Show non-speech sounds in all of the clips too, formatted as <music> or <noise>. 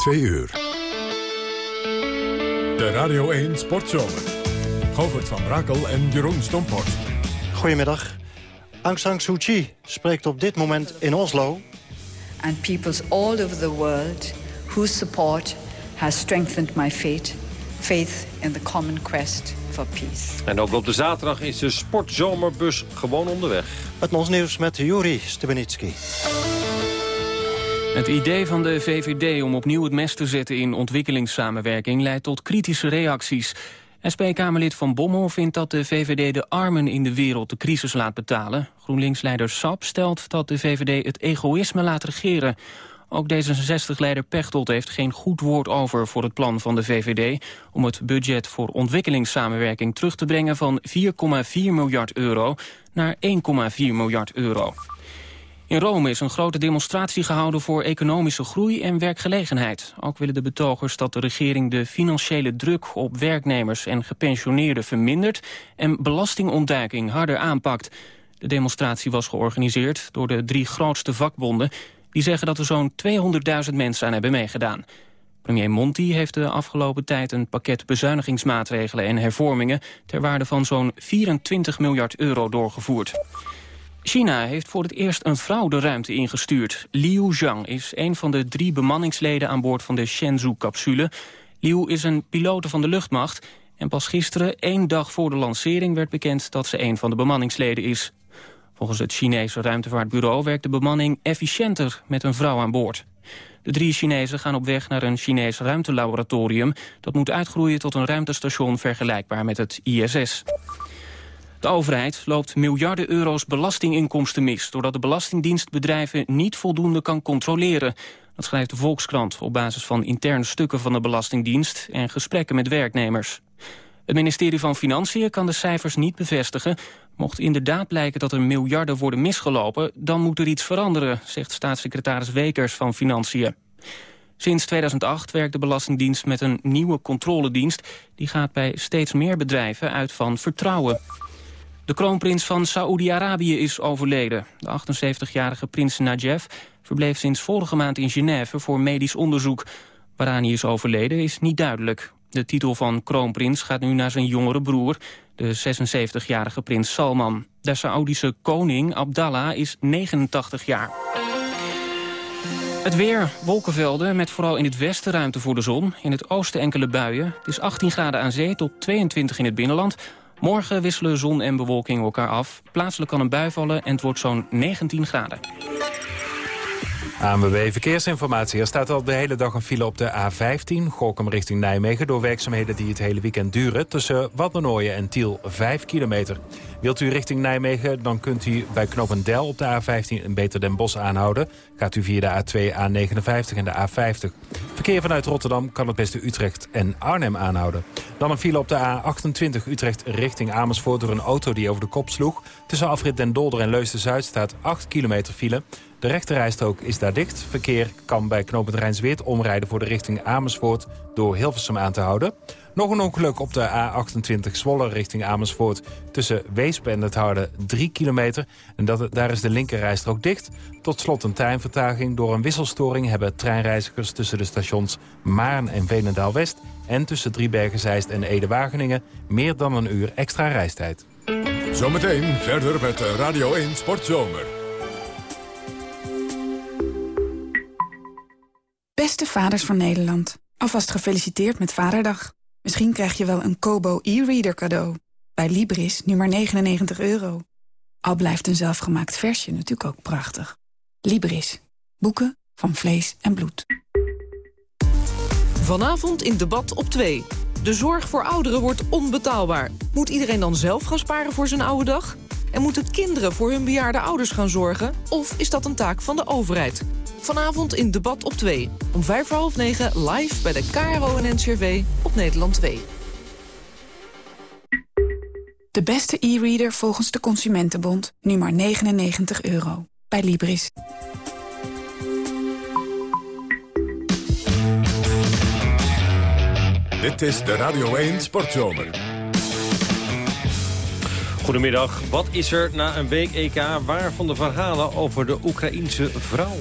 2 uur. De Radio 1 Sportzomer. Govert van Brakel en Jeroen Stomphorst. Goedemiddag. Aung San Suu Kyi spreekt op dit moment in Oslo. And peoples all over the world whose support has strengthened my faith, faith in the common quest for peace. En ook op de zaterdag is de sportzomerbus gewoon onderweg. Het ons nieuws met Juri Stubenitski. Het idee van de VVD om opnieuw het mes te zetten in ontwikkelingssamenwerking leidt tot kritische reacties. SP-Kamerlid Van Bommel vindt dat de VVD de armen in de wereld de crisis laat betalen. GroenLinks-leider Sap stelt dat de VVD het egoïsme laat regeren. Ook D66-leider Pechtold heeft geen goed woord over voor het plan van de VVD... om het budget voor ontwikkelingssamenwerking terug te brengen van 4,4 miljard euro naar 1,4 miljard euro. In Rome is een grote demonstratie gehouden voor economische groei en werkgelegenheid. Ook willen de betogers dat de regering de financiële druk op werknemers en gepensioneerden vermindert en belastingontduiking harder aanpakt. De demonstratie was georganiseerd door de drie grootste vakbonden. Die zeggen dat er zo'n 200.000 mensen aan hebben meegedaan. Premier Monti heeft de afgelopen tijd een pakket bezuinigingsmaatregelen en hervormingen ter waarde van zo'n 24 miljard euro doorgevoerd. China heeft voor het eerst een vrouw de ruimte ingestuurd. Liu Zhang is een van de drie bemanningsleden aan boord van de Shenzhou-capsule. Liu is een pilote van de luchtmacht... en pas gisteren, één dag voor de lancering, werd bekend dat ze een van de bemanningsleden is. Volgens het Chinese ruimtevaartbureau werkt de bemanning efficiënter met een vrouw aan boord. De drie Chinezen gaan op weg naar een Chinees ruimtelaboratorium... dat moet uitgroeien tot een ruimtestation vergelijkbaar met het ISS. De overheid loopt miljarden euro's belastinginkomsten mis... doordat de Belastingdienst bedrijven niet voldoende kan controleren. Dat schrijft de Volkskrant op basis van interne stukken van de Belastingdienst... en gesprekken met werknemers. Het ministerie van Financiën kan de cijfers niet bevestigen. Mocht inderdaad blijken dat er miljarden worden misgelopen... dan moet er iets veranderen, zegt staatssecretaris Wekers van Financiën. Sinds 2008 werkt de Belastingdienst met een nieuwe controledienst. Die gaat bij steeds meer bedrijven uit van vertrouwen. De kroonprins van Saoedi-Arabië is overleden. De 78-jarige prins Najef verbleef sinds vorige maand in Genève voor medisch onderzoek. Waaraan hij is overleden is niet duidelijk. De titel van kroonprins gaat nu naar zijn jongere broer, de 76-jarige prins Salman. De Saoedische koning Abdallah is 89 jaar. Het weer, wolkenvelden met vooral in het westen ruimte voor de zon. In het oosten enkele buien. Het is 18 graden aan zee tot 22 in het binnenland. Morgen wisselen zon en bewolking elkaar af. Plaatselijk kan een bui vallen en het wordt zo'n 19 graden. ANWB Verkeersinformatie. Er staat al de hele dag een file op de A15, Gorkum richting Nijmegen... door werkzaamheden die het hele weekend duren. Tussen Waddernooien en Tiel 5 kilometer. Wilt u richting Nijmegen, dan kunt u bij Knopendel op de A15 een Beter Den Bosch aanhouden. Gaat u via de A2, A59 en de A50. Verkeer vanuit Rotterdam kan het beste Utrecht en Arnhem aanhouden. Dan een file op de A28 Utrecht richting Amersfoort door een auto die over de kop sloeg. Tussen afrit Den Dolder en Leusden-Zuid staat 8 kilometer file. De rechterrijstrook is daar dicht. Verkeer kan bij knooppunt Rijnsweert omrijden voor de richting Amersfoort door Hilversum aan te houden. Nog een ongeluk op de A28 Zwolle richting Amersfoort tussen Weesp en het Harde 3 kilometer. En dat, daar is de linkerrijstrook dicht. Tot slot een treinvertraging. Door een wisselstoring hebben treinreizigers tussen de stations Maarn en Veenendaal-West... en tussen Driebergen-Zeist en Ede-Wageningen meer dan een uur extra reistijd. Zometeen verder met Radio 1 Sportzomer. Beste vaders van Nederland, alvast gefeliciteerd met Vaderdag. Misschien krijg je wel een Kobo e-reader cadeau. Bij Libris nu maar 99 euro. Al blijft een zelfgemaakt versje natuurlijk ook prachtig. Libris. Boeken van vlees en bloed. Vanavond in debat op 2. De zorg voor ouderen wordt onbetaalbaar. Moet iedereen dan zelf gaan sparen voor zijn oude dag? En moeten kinderen voor hun bejaarde ouders gaan zorgen? Of is dat een taak van de overheid? Vanavond in Debat op 2. Om vijf voor half negen live bij de KRO en NCRV op Nederland 2. De beste e-reader volgens de Consumentenbond. Nu maar 99 euro. Bij Libris. Dit is de Radio 1 Sportzomer. Goedemiddag. Wat is er na een week EK waar van de verhalen over de Oekraïense vrouw?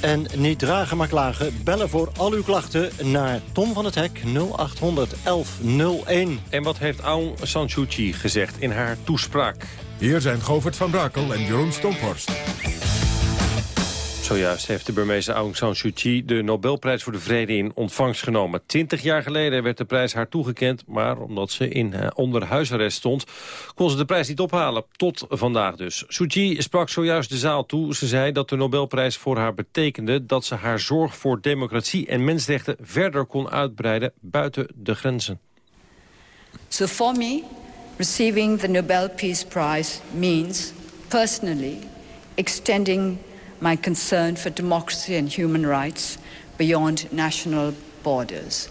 En niet dragen maar klagen. Bellen voor al uw klachten naar Tom van het Hek 0800 1101. En wat heeft Aung San Suu Kyi gezegd in haar toespraak? Hier zijn Govert van Brakel en Jeroen Stomphorst. Zojuist heeft de Burmeese Aung San Suu Kyi de Nobelprijs voor de Vrede in ontvangst genomen. Twintig jaar geleden werd de prijs haar toegekend, maar omdat ze in uh, onder huisarrest stond, kon ze de prijs niet ophalen. Tot vandaag dus. Suu Kyi sprak zojuist de zaal toe. Ze zei dat de Nobelprijs voor haar betekende dat ze haar zorg voor democratie en mensenrechten verder kon uitbreiden buiten de grenzen. For me, receiving the Nobel Peace Prize means personally extending my concern for democracy and human rights beyond national borders.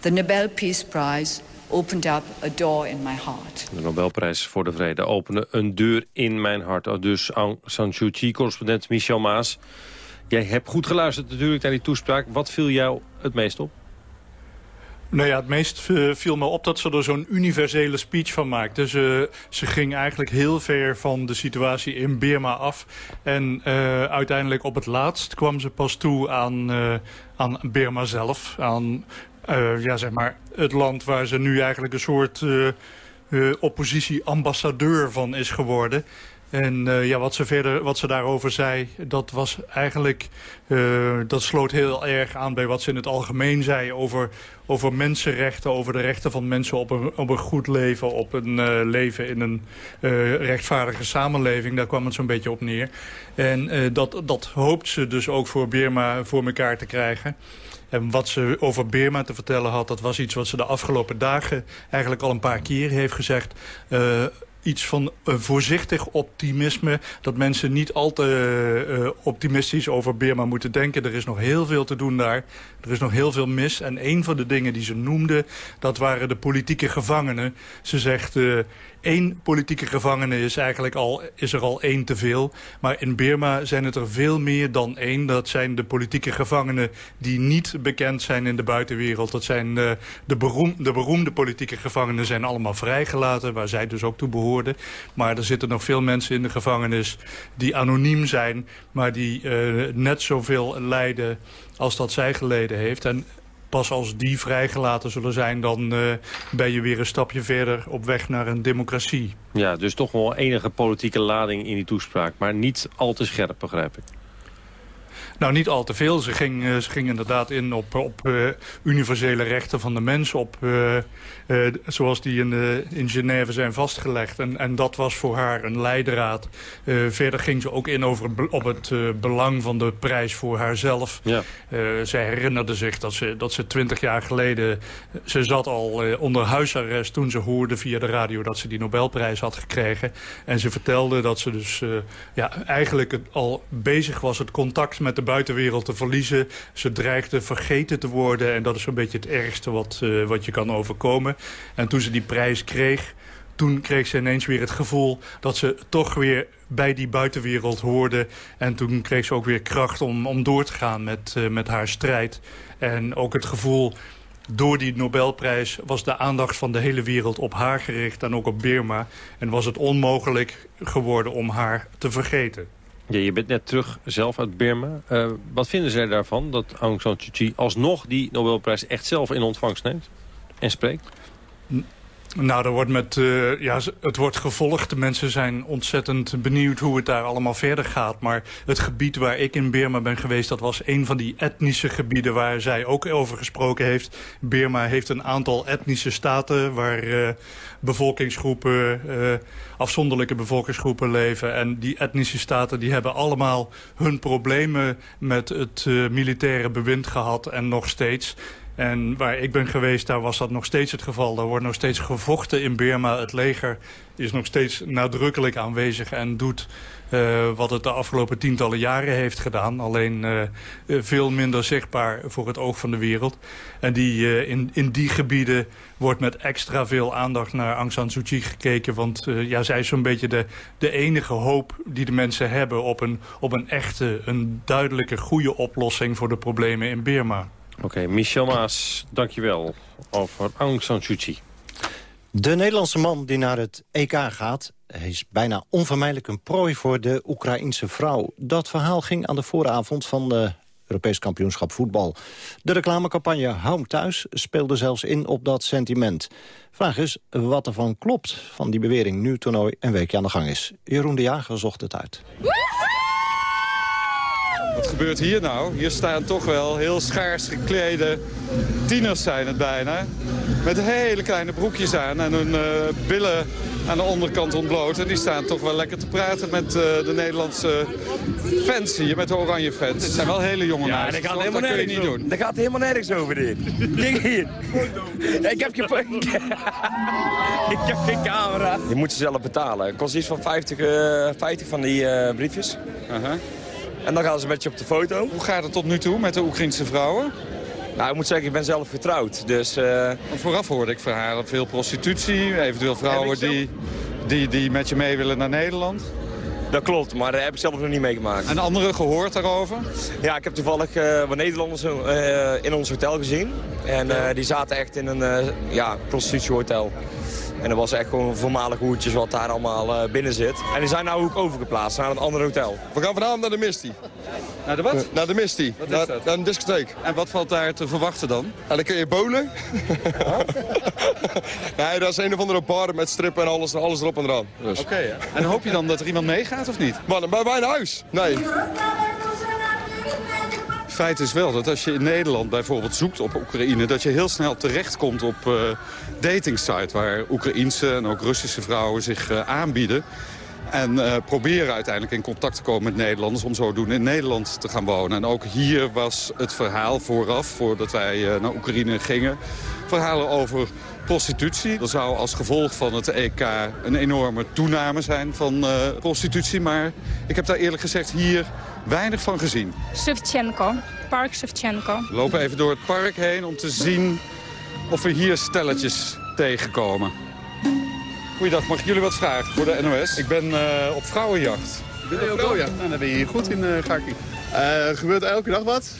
The Nobel Peace Prize opened up a door in my heart. De Nobelprijs voor de Vrede opende een deur in mijn hart. Dus Aung San Suu Kyi, correspondent Michel Maas. Jij hebt goed geluisterd natuurlijk naar die toespraak. Wat viel jou het meest op? Nou ja, het meest uh, viel me op dat ze er zo'n universele speech van maakte. Ze, ze ging eigenlijk heel ver van de situatie in Birma af. En uh, uiteindelijk op het laatst kwam ze pas toe aan, uh, aan Birma zelf. Aan ja, zeg maar het land waar ze nu eigenlijk een soort oppositie-ambassadeur van is geworden. En uh, ja, wat ze verder, wat ze daarover zei, dat was eigenlijk, uh, dat sloot heel erg aan bij wat ze in het algemeen zei over, over mensenrechten, over de rechten van mensen op een, op een goed leven, op een uh, leven in een rechtvaardige samenleving. Daar kwam het zo'n beetje op neer. En dat, dat hoopt ze dus ook voor Birma voor elkaar te krijgen. En wat ze over Birma te vertellen had, dat was iets wat ze de afgelopen dagen eigenlijk al een paar keer heeft gezegd iets van een voorzichtig optimisme. Dat mensen niet al te uh, optimistisch over Birma moeten denken. Er is nog heel veel te doen daar. Er is nog heel veel mis. En een van de dingen die ze noemde, dat waren de politieke gevangenen. Ze zegt, uh, één politieke gevangene is, eigenlijk al, is er al één te veel. Maar in Birma zijn het er veel meer dan één. Dat zijn de politieke gevangenen die niet bekend zijn in de buitenwereld. Dat zijn uh, de, de beroemde politieke gevangenen zijn allemaal vrijgelaten, waar zij dus ook toe behoorden. Maar er zitten nog veel mensen in de gevangenis die anoniem zijn, maar die uh, net zoveel lijden als dat zij geleden heeft. En pas als die vrijgelaten zullen zijn... dan uh, ben je weer een stapje verder op weg naar een democratie. Ja, dus toch wel enige politieke lading in die toespraak. Maar niet al te scherp, begrijp ik. Nou, niet al te veel. Ze ging, uh, ze ging inderdaad in op, op uh, universele rechten van de mens. Op, uh, zoals die in, in Genève zijn vastgelegd. En, en dat was voor haar een leidraad. verder ging ze ook in over op het belang van de prijs voor haarzelf. Ja. zij herinnerde zich dat ze, dat ze twintig jaar geleden... Ze zat al onder huisarrest toen ze hoorde via de radio... dat ze die Nobelprijs had gekregen. En ze vertelde dat ze dus ja, eigenlijk al bezig was... het contact met de buitenwereld te verliezen. Ze dreigde vergeten te worden. En dat is zo'n beetje het ergste wat, uh, wat je kan overkomen. En toen ze die prijs kreeg, toen kreeg ze ineens weer het gevoel dat ze toch weer bij die buitenwereld hoorde. En toen kreeg ze ook weer kracht om, om door te gaan met, uh, met haar strijd. En ook het gevoel door die Nobelprijs was de aandacht van de hele wereld op haar gericht en ook op Birma. En was het onmogelijk geworden om haar te vergeten. Ja, je bent net terug zelf uit Birma. Uh, wat vinden zij daarvan dat Aung San Suu Kyi alsnog die Nobelprijs echt zelf in ontvangst neemt en spreekt? Nou, er wordt met, uh, ja, het wordt gevolgd. De mensen zijn ontzettend benieuwd hoe het daar allemaal verder gaat. Maar het gebied waar ik in Birma ben geweest... dat was een van die etnische gebieden waar zij ook over gesproken heeft. Birma heeft een aantal etnische staten... waar uh, bevolkingsgroepen, uh, afzonderlijke bevolkingsgroepen leven. En die etnische staten die hebben allemaal hun problemen... met het militaire bewind gehad en nog steeds... En waar ik ben geweest, daar was dat nog steeds het geval. Daar wordt nog steeds gevochten in Burma. Het leger is nog steeds nadrukkelijk aanwezig en doet uh, wat het de afgelopen tientallen jaren heeft gedaan. Alleen uh, veel minder zichtbaar voor het oog van de wereld. En die, in, in die gebieden wordt met extra veel aandacht naar Aung San Suu Kyi gekeken. Want ja, zij is zo'n beetje de, de enige hoop die de mensen hebben... op een, op een echte, een duidelijke, goede oplossing voor de problemen in Burma. Oké, okay, Michel Maas, dankjewel over Aung San Suu Kyi. De Nederlandse man die naar het EK gaat... is bijna onvermijdelijk een prooi voor de Oekraïense vrouw. Dat verhaal ging aan de vooravond van de Europees kampioenschap voetbal. De reclamecampagne Hou thuis speelde zelfs in op dat sentiment. Vraag is wat ervan klopt van die bewering nu toernooi een weekje aan de gang is. Jeroen de Jager zocht het uit. Wat gebeurt hier nou? Hier staan toch wel heel schaars geklede tieners zijn het bijna. Met hele kleine broekjes aan en hun uh, billen aan de onderkant ontbloot. En die staan toch wel lekker te praten met uh, de Nederlandse fans hier, met de oranje fans. Het zijn wel hele jonge ja, meisjes. dat gaat helemaal nergens niet doen. Dat gaat helemaal nergens over dit. Kijk hier. ik heb je... <laughs> ik heb geen camera. Je moet ze zelf betalen. Het kost iets van 50, uh, 50 van die uh, briefjes. Uh -huh. En dan gaan ze met je op de foto. Hoe gaat het tot nu toe met de Oekraïnse vrouwen? Nou, ik moet zeggen, ik ben zelf getrouwd. Dus, uh... Vooraf hoorde ik verhalen veel prostitutie. Eventueel vrouwen die, die, die met je mee willen naar Nederland. Dat klopt, maar daar heb ik zelf nog niet meegemaakt. En anderen gehoord daarover? Ja, ik heb toevallig uh, wat Nederlanders uh, in ons hotel gezien. En die zaten echt in een ja, prostitutiehotel. En dat was echt gewoon voormalig hoertjes wat daar allemaal uh, binnen zit. En die zijn nou ook overgeplaatst naar een ander hotel. We gaan vanavond naar de Misty. Naar de wat? Uh, naar de Misty. Wat naar, is dat? naar een discotheek. En wat valt daar te verwachten dan? Ja, dan kun je bolen. <laughs> nee, dat is een of andere bar met strippen en alles, alles erop en eraan. Dus. Oké, okay, en hoop je dan dat er iemand meegaat of niet? Maar bij mijn huis? Nee. Feit is wel dat als je in Nederland bijvoorbeeld zoekt op Oekraïne... dat je heel snel terechtkomt op uh, datingsites... waar Oekraïense en ook Russische vrouwen zich uh, aanbieden... En uh, proberen uiteindelijk in contact te komen met Nederlanders... om zodoende in Nederland te gaan wonen. En ook hier was het verhaal vooraf, voordat wij naar Oekraïne gingen... verhalen over prostitutie. Er zou als gevolg van het EK een enorme toename zijn van prostitutie. Maar ik heb daar eerlijk gezegd hier weinig van gezien. Shevchenko, Park Shevchenko. We lopen even door het park heen om te zien of we hier stelletjes tegenkomen. Goeiedag, mag ik jullie wat vragen voor de NOS? Ik ben uh, op vrouwenjacht. Ik ben op vrouwenjacht? Nou, dan ben je hier goed in, uh, Garki. Uh, er gebeurt elke dag wat.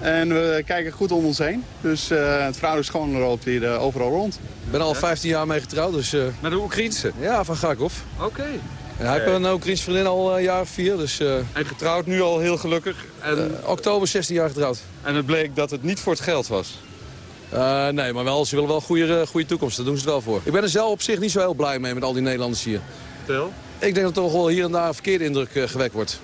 En we kijken goed om ons heen. Dus uh, het vrouwelijk schoon loopt hier uh, overal rond. Ik ben al 15 jaar mee getrouwd. Dus, uh... Naar de Oekraïnse? Ja, van Garkov. Oké. Okay. Ja, hij heeft een Oekraïnse vriendin al een jaar of vier. Dus, en getrouwd nu al heel gelukkig? En... oktober 16 jaar getrouwd. En het bleek dat het niet voor het geld was? Uh, nee, maar wel, ze willen wel een goede, goede toekomst. Daar doen ze het wel voor. Ik ben er zelf op zich niet zo heel blij mee met al die Nederlanders hier. Vertel? Ik denk dat er toch wel hier en daar een verkeerde indruk uh, gewekt wordt.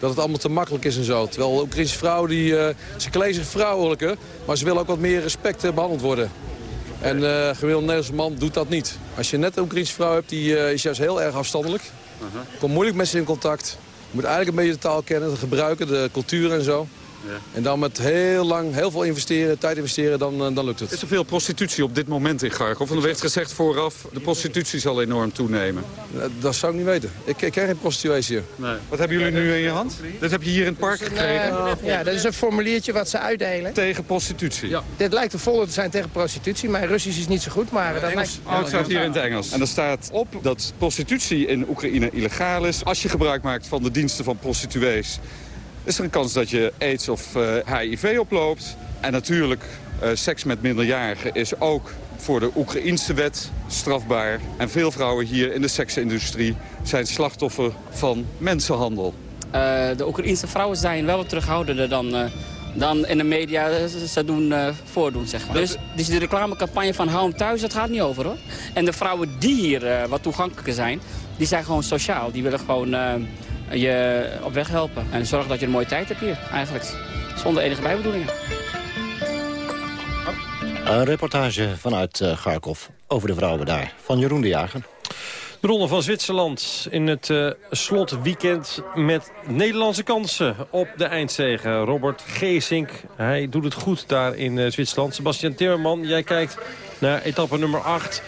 Dat het allemaal te makkelijk is en zo. Terwijl Oekraïnse vrouwen, die, uh, ze kleden zich vrouwelijker... maar ze willen ook wat meer respect behandeld worden. En uh, gemiddelde Nederlandse man doet dat niet. Als je net een Oekraïnse vrouw hebt, die is juist heel erg afstandelijk. Komt moeilijk met ze in contact. Je moet eigenlijk een beetje de taal kennen, het gebruiken, de cultuur en zo. Ja. En dan met heel lang, heel veel investeren, tijd investeren, dan, dan lukt het. Is er veel prostitutie op dit moment in Garkov? Want er werd gezegd vooraf, de prostitutie zal enorm toenemen. Dat, dat zou ik niet weten. Ik, ik ken geen prostituees hier. Nee. Wat hebben jullie nu in je hand? Dit heb je hier in het park gekregen? Uh, ja, dat is een formuliertje wat ze uitdelen. Tegen prostitutie? Ja. Dit lijkt een volle te zijn tegen prostitutie. Mijn Russisch is niet zo goed, maar... Dat lijkt... oh, het staat hier in het Engels. En er staat op dat prostitutie in Oekraïne illegaal is. Als je gebruik maakt van de diensten van prostituees is er een kans dat je aids of HIV oploopt. En natuurlijk, uh, seks met minderjarigen is ook voor de Oekraïense wet strafbaar. En veel vrouwen hier in de seksindustrie zijn slachtoffer van mensenhandel. Uh, de Oekraïense vrouwen zijn wel wat terughoudender dan, dan in de media ze doen voordoen, zeg maar. Dus, dus de reclamecampagne van hou hem thuis, dat gaat niet over, hoor. En de vrouwen die hier wat toegankelijker zijn, die zijn gewoon sociaal. Die willen gewoon je op weg helpen. En zorgen dat je een mooie tijd hebt hier, eigenlijk. Zonder enige bijbedoelingen. Een reportage vanuit uh, Garkov over de vrouwen daar. Van Jeroen de Jager. De Ronde van Zwitserland in het uh, slotweekend met Nederlandse kansen op de eindzegen. Robert Geesink, hij doet het goed daar in uh, Zwitserland. Sebastian Timmerman, jij kijkt naar etappe nummer 8...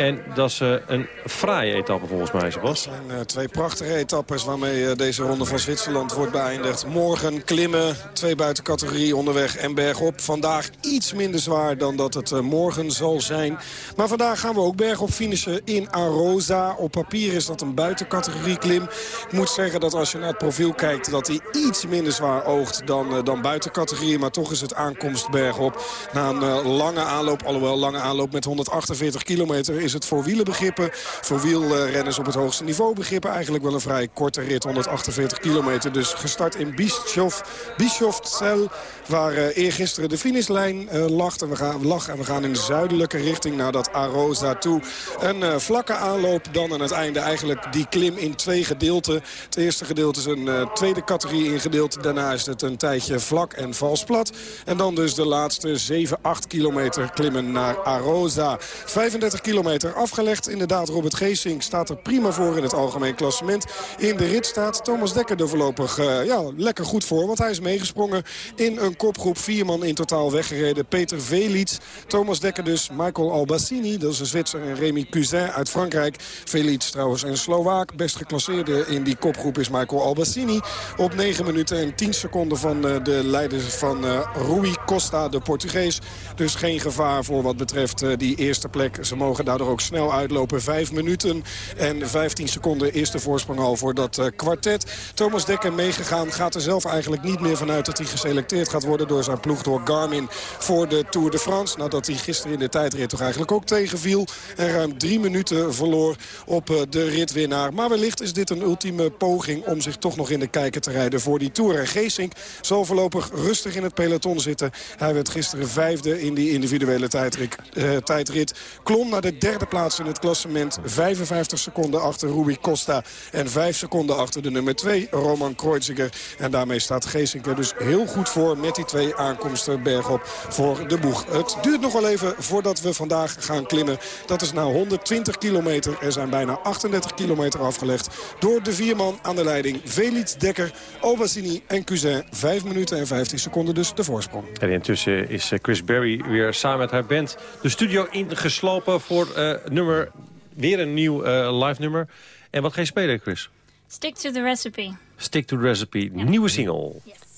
En dat is uh, een fraaie etappe volgens mij. Dat zijn uh, twee prachtige etappes waarmee uh, deze ronde van Zwitserland wordt beëindigd. Morgen klimmen, twee buiten categorie onderweg en bergop. Vandaag iets minder zwaar dan dat het morgen zal zijn. Maar vandaag gaan we ook bergop finishen in Arosa. Op papier is dat een buitencategorie klim. Ik moet zeggen dat als je naar het profiel kijkt... dat hij iets minder zwaar oogt dan, dan buitencategorie. Maar toch is het aankomst bergop. Na een lange aanloop, alhoewel lange aanloop met 148 kilometer... is is het voor wielenbegrippen, voor wielrenners op het hoogste niveau begrippen... eigenlijk wel een vrij korte rit, 148 kilometer. Dus gestart in Bischof, Bischofszell, waar uh, eergisteren de finishlijn uh, lag. En we, gaan. En we gaan in de zuidelijke richting naar dat Arosa toe. Een uh, vlakke aanloop, dan aan het einde eigenlijk die klim in twee gedeelten. Het eerste gedeelte is een tweede categorie ingedeeld. Daarna is het een tijdje vlak en vals plat. En dan dus de laatste 7, 8 kilometer klimmen naar Arosa. 35 kilometer afgelegd. Inderdaad, Robert Geesink staat er prima voor in het algemeen klassement. In de rit staat Thomas Dekker er voorlopig ja, lekker goed voor. Want hij is meegesprongen in een kopgroep. Vier man in totaal weggereden. Peter Velits, Thomas Dekker dus, Michael Albassini. Dat is een Zwitser en Remy Cuzin uit Frankrijk. Velits trouwens een Slovaak. Best geclasseerde in die kopgroep is Michael Albassini. Op 9 minuten en 10 seconden van uh, de leiders van uh, Rui Costa, de Portugees. Dus geen gevaar voor wat betreft uh, die eerste plek. Ze mogen daardoor ook snel uitlopen. 5 minuten en 15 seconden is de voorsprong al voor dat kwartet. Thomas Dekker meegegaan gaat er zelf eigenlijk niet meer vanuit dat hij geselecteerd gaat worden door zijn ploeg door Garmin voor de Tour de France. Nadat hij gisteren in de tijdrit toch eigenlijk ook tegenviel. En ruim drie minuten verloor op uh, de ritwinnaar. Maar wellicht is dit een ultieme poging om zich toch nog in de kijker te rijden voor die Tour. En Geesink zal voorlopig rustig in het peloton zitten. Hij werd gisteren vijfde in die individuele tijdrit. Uh, tijdrit. Klom naar de derde plaats in het klassement. 55 seconden achter Rui Costa. En 5 seconden achter de nummer 2, Roman Kreuziger. En daarmee staat Geesink er dus heel goed voor met die twee aankomsten bergop voor de boeg. Het duurt nog wel even voordat we vandaag gaan klimmen. Dat is na 120 kilometer. Er zijn bijna 38 kilometer afgelegd door de vier man aan de leiding. Velits, Dekker, Obasini en Cousin. 5 minuten en 15 seconden dus de voorsprong. En intussen is Chris Berry weer samen met haar band de studio ingeslopen voor uh, nummer, weer een nieuw uh, live nummer. En wat ga je spelen, Chris? Stick to the recipe. Stick to the recipe, ja. nieuwe single. Yes.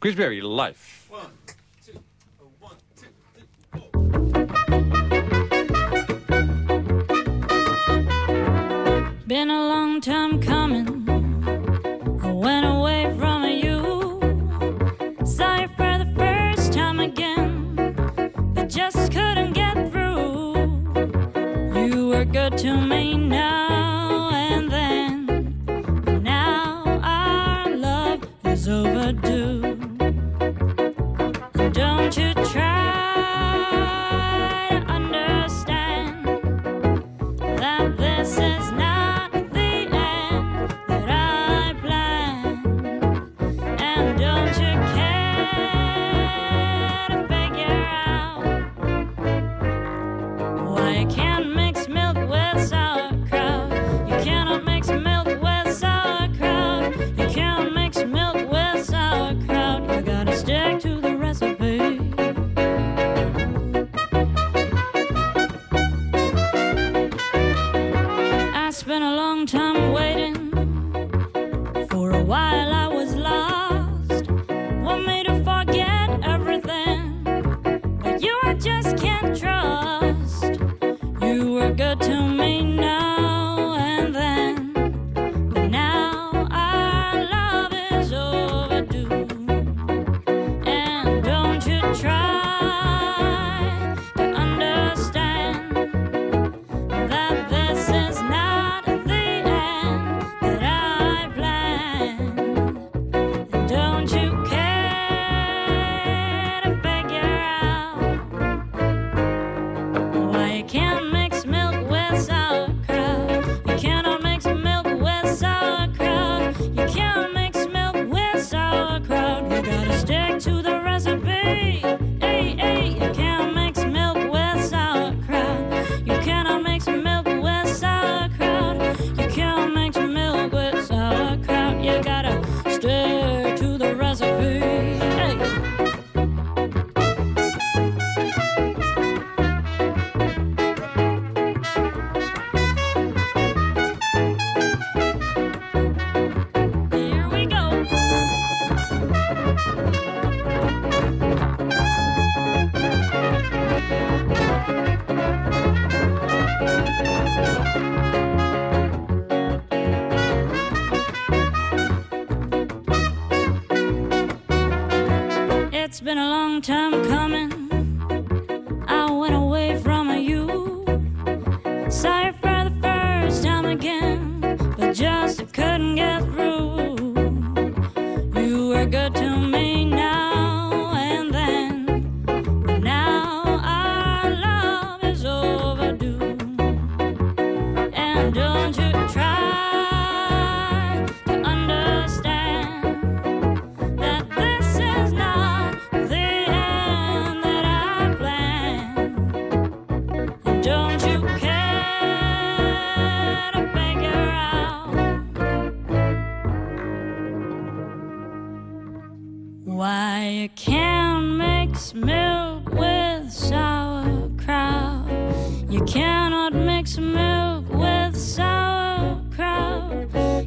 Chris Berry, live. One, two, one, two, Been a long time coming. I went away from you. Saw you for the first time again. But just couldn't get through. You were good to me now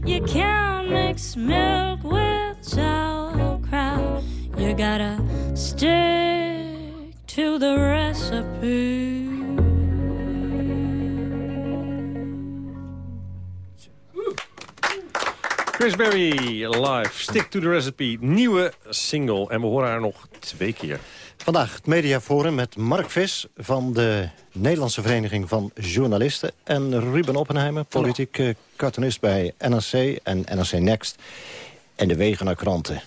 You can't mix milk with sauerkraut. You gotta stick to the recipe. Chris Berry, live, Stick to the Recipe, nieuwe single. En we horen haar nog twee keer. Vandaag het mediaforum met Mark Vis van de Nederlandse Vereniging van Journalisten... en Ruben Oppenheimer, politiek eh, cartoonist bij NRC en NRC Next... en de Wegener Kranten.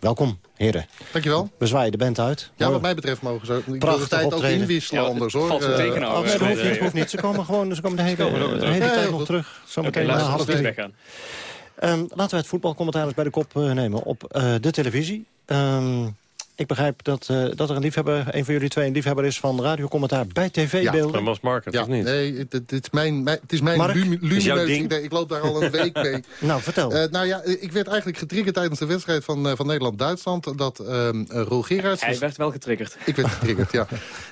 Welkom, heren. Dankjewel. We zwaaien de band uit. Ja, wat mij betreft mogen ze... Ik wil de Prachtig tijd ook inwisselen Ja, anders, hoor. valt te Eh, tekenen Oh, nee, dat hoeft niet, hoeft niet. Ze komen gewoon ze komen de hele, komen de Ja, tijd ja, nog terug. Zometeen laten we half het drie. weggaan. Ehm, laten we het voetbalcommentarisch bij de kop eh, nemen op eh, de televisie. Ehm, ik begrijp dat, eh, dat er een liefhebber, een van jullie twee, een liefhebber is van radiocommentaar bij tv-beelden. Dat was Mark het, Ja, of niet? nee, het, het is mijn, mijn- het is mijn Mark? lumi- Is jouw lumineus ding? idee. Ik loop daar al een week mee. <laughs> nou, vertel. Eh, nou ja, ik werd eigenlijk getriggerd tijdens de wedstrijd van, eh, van Nederland-Duitsland... dat ehm eh, Roel Gerards... Hij werd wel getriggerd. <laughs> Ik werd getriggerd, ja.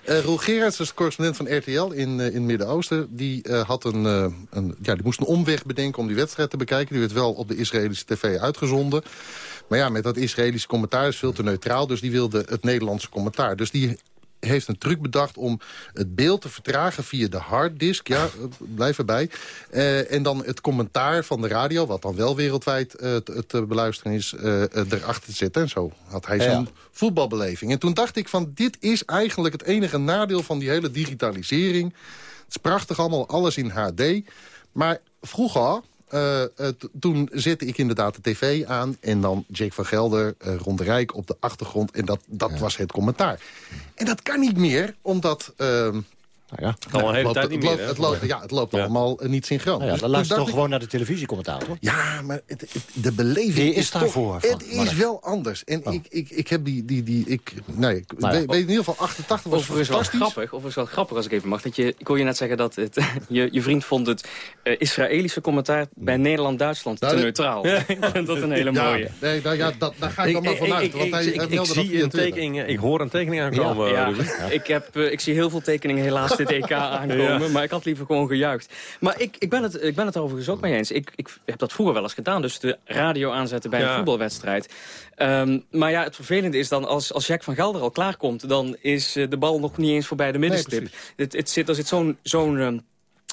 Eh Roel Gerards is de correspondent van RTL in, in het Midden-Oosten. Die, eh, had een, eh, een, ja, die moest een omweg bedenken om die wedstrijd te bekijken. Die werd wel op de Israëlische tv uitgezonden. Maar ja, met dat Israëlische commentaar is veel te neutraal. Dus die wilde het Nederlandse commentaar. Dus die heeft een truc bedacht om het beeld te vertragen via de harddisk. Ja, eh, blijf erbij. Eh, en dan het commentaar van de radio, wat dan wel wereldwijd eh, te, te beluisteren is, erachter te zetten. En zo had hij Ja. zijn voetbalbeleving. En toen dacht ik van, dit is eigenlijk het enige nadeel van die hele digitalisering. Het is prachtig allemaal, alles in HD. Maar vroeger... eh, eh, toen zette ik inderdaad de tv aan en dan Jake van Gelder, Ron de Rijk op de achtergrond. En dat, dat was het commentaar. En dat kan niet meer, omdat... ehm, ja. Al een hele het loopt- tijd niet meer, het loopt- Ja, het loopt allemaal eh, niet synchroon. Nou ja, Dus dan toen luister toch ik- gewoon naar de televisiecommentator. Ja, maar het, het- de beleving Die is is, daarvoor, toch... van Het is wel anders. En ik, ik, ik heb die... die, die ik, nee, ik Nou ja, weet, weet in ieder geval 88 was Overigens wel fantastisch. grappig, overigens wel grappig als ik even mag. Dat je, ik hoor je net zeggen dat het, <laughs> je, je vriend vond het eh, Israëlische commentaar bij Nederland-Duitsland te Nou, dat- neutraal. <laughs> ik vind dat een hele Ja, mooie. Nee, nou ja, dat, daar ga ik dan maar vanuit. ik, want ik, hij, ik, ik dat zie een tekening, ik hoor een tekening aankomen. Ja, Ruben. ik, heb, eh, ik zie heel veel tekeningen helaas dit EK aankomen. Ja. Maar ik had liever gewoon gejuicht. Maar ik, ik, ben, het, ik ben het er overigens ook mee eens. Ik, ik heb dat vroeger wel eens gedaan. Dus de radio aanzetten bij Ja. een voetbalwedstrijd. Ehm, maar ja, het vervelende is dan als, als Jack van Gelder al klaarkomt... dan is eh, de bal nog niet eens voorbij de middenstip. het, het zit, er zit zo'n zo'n ehm,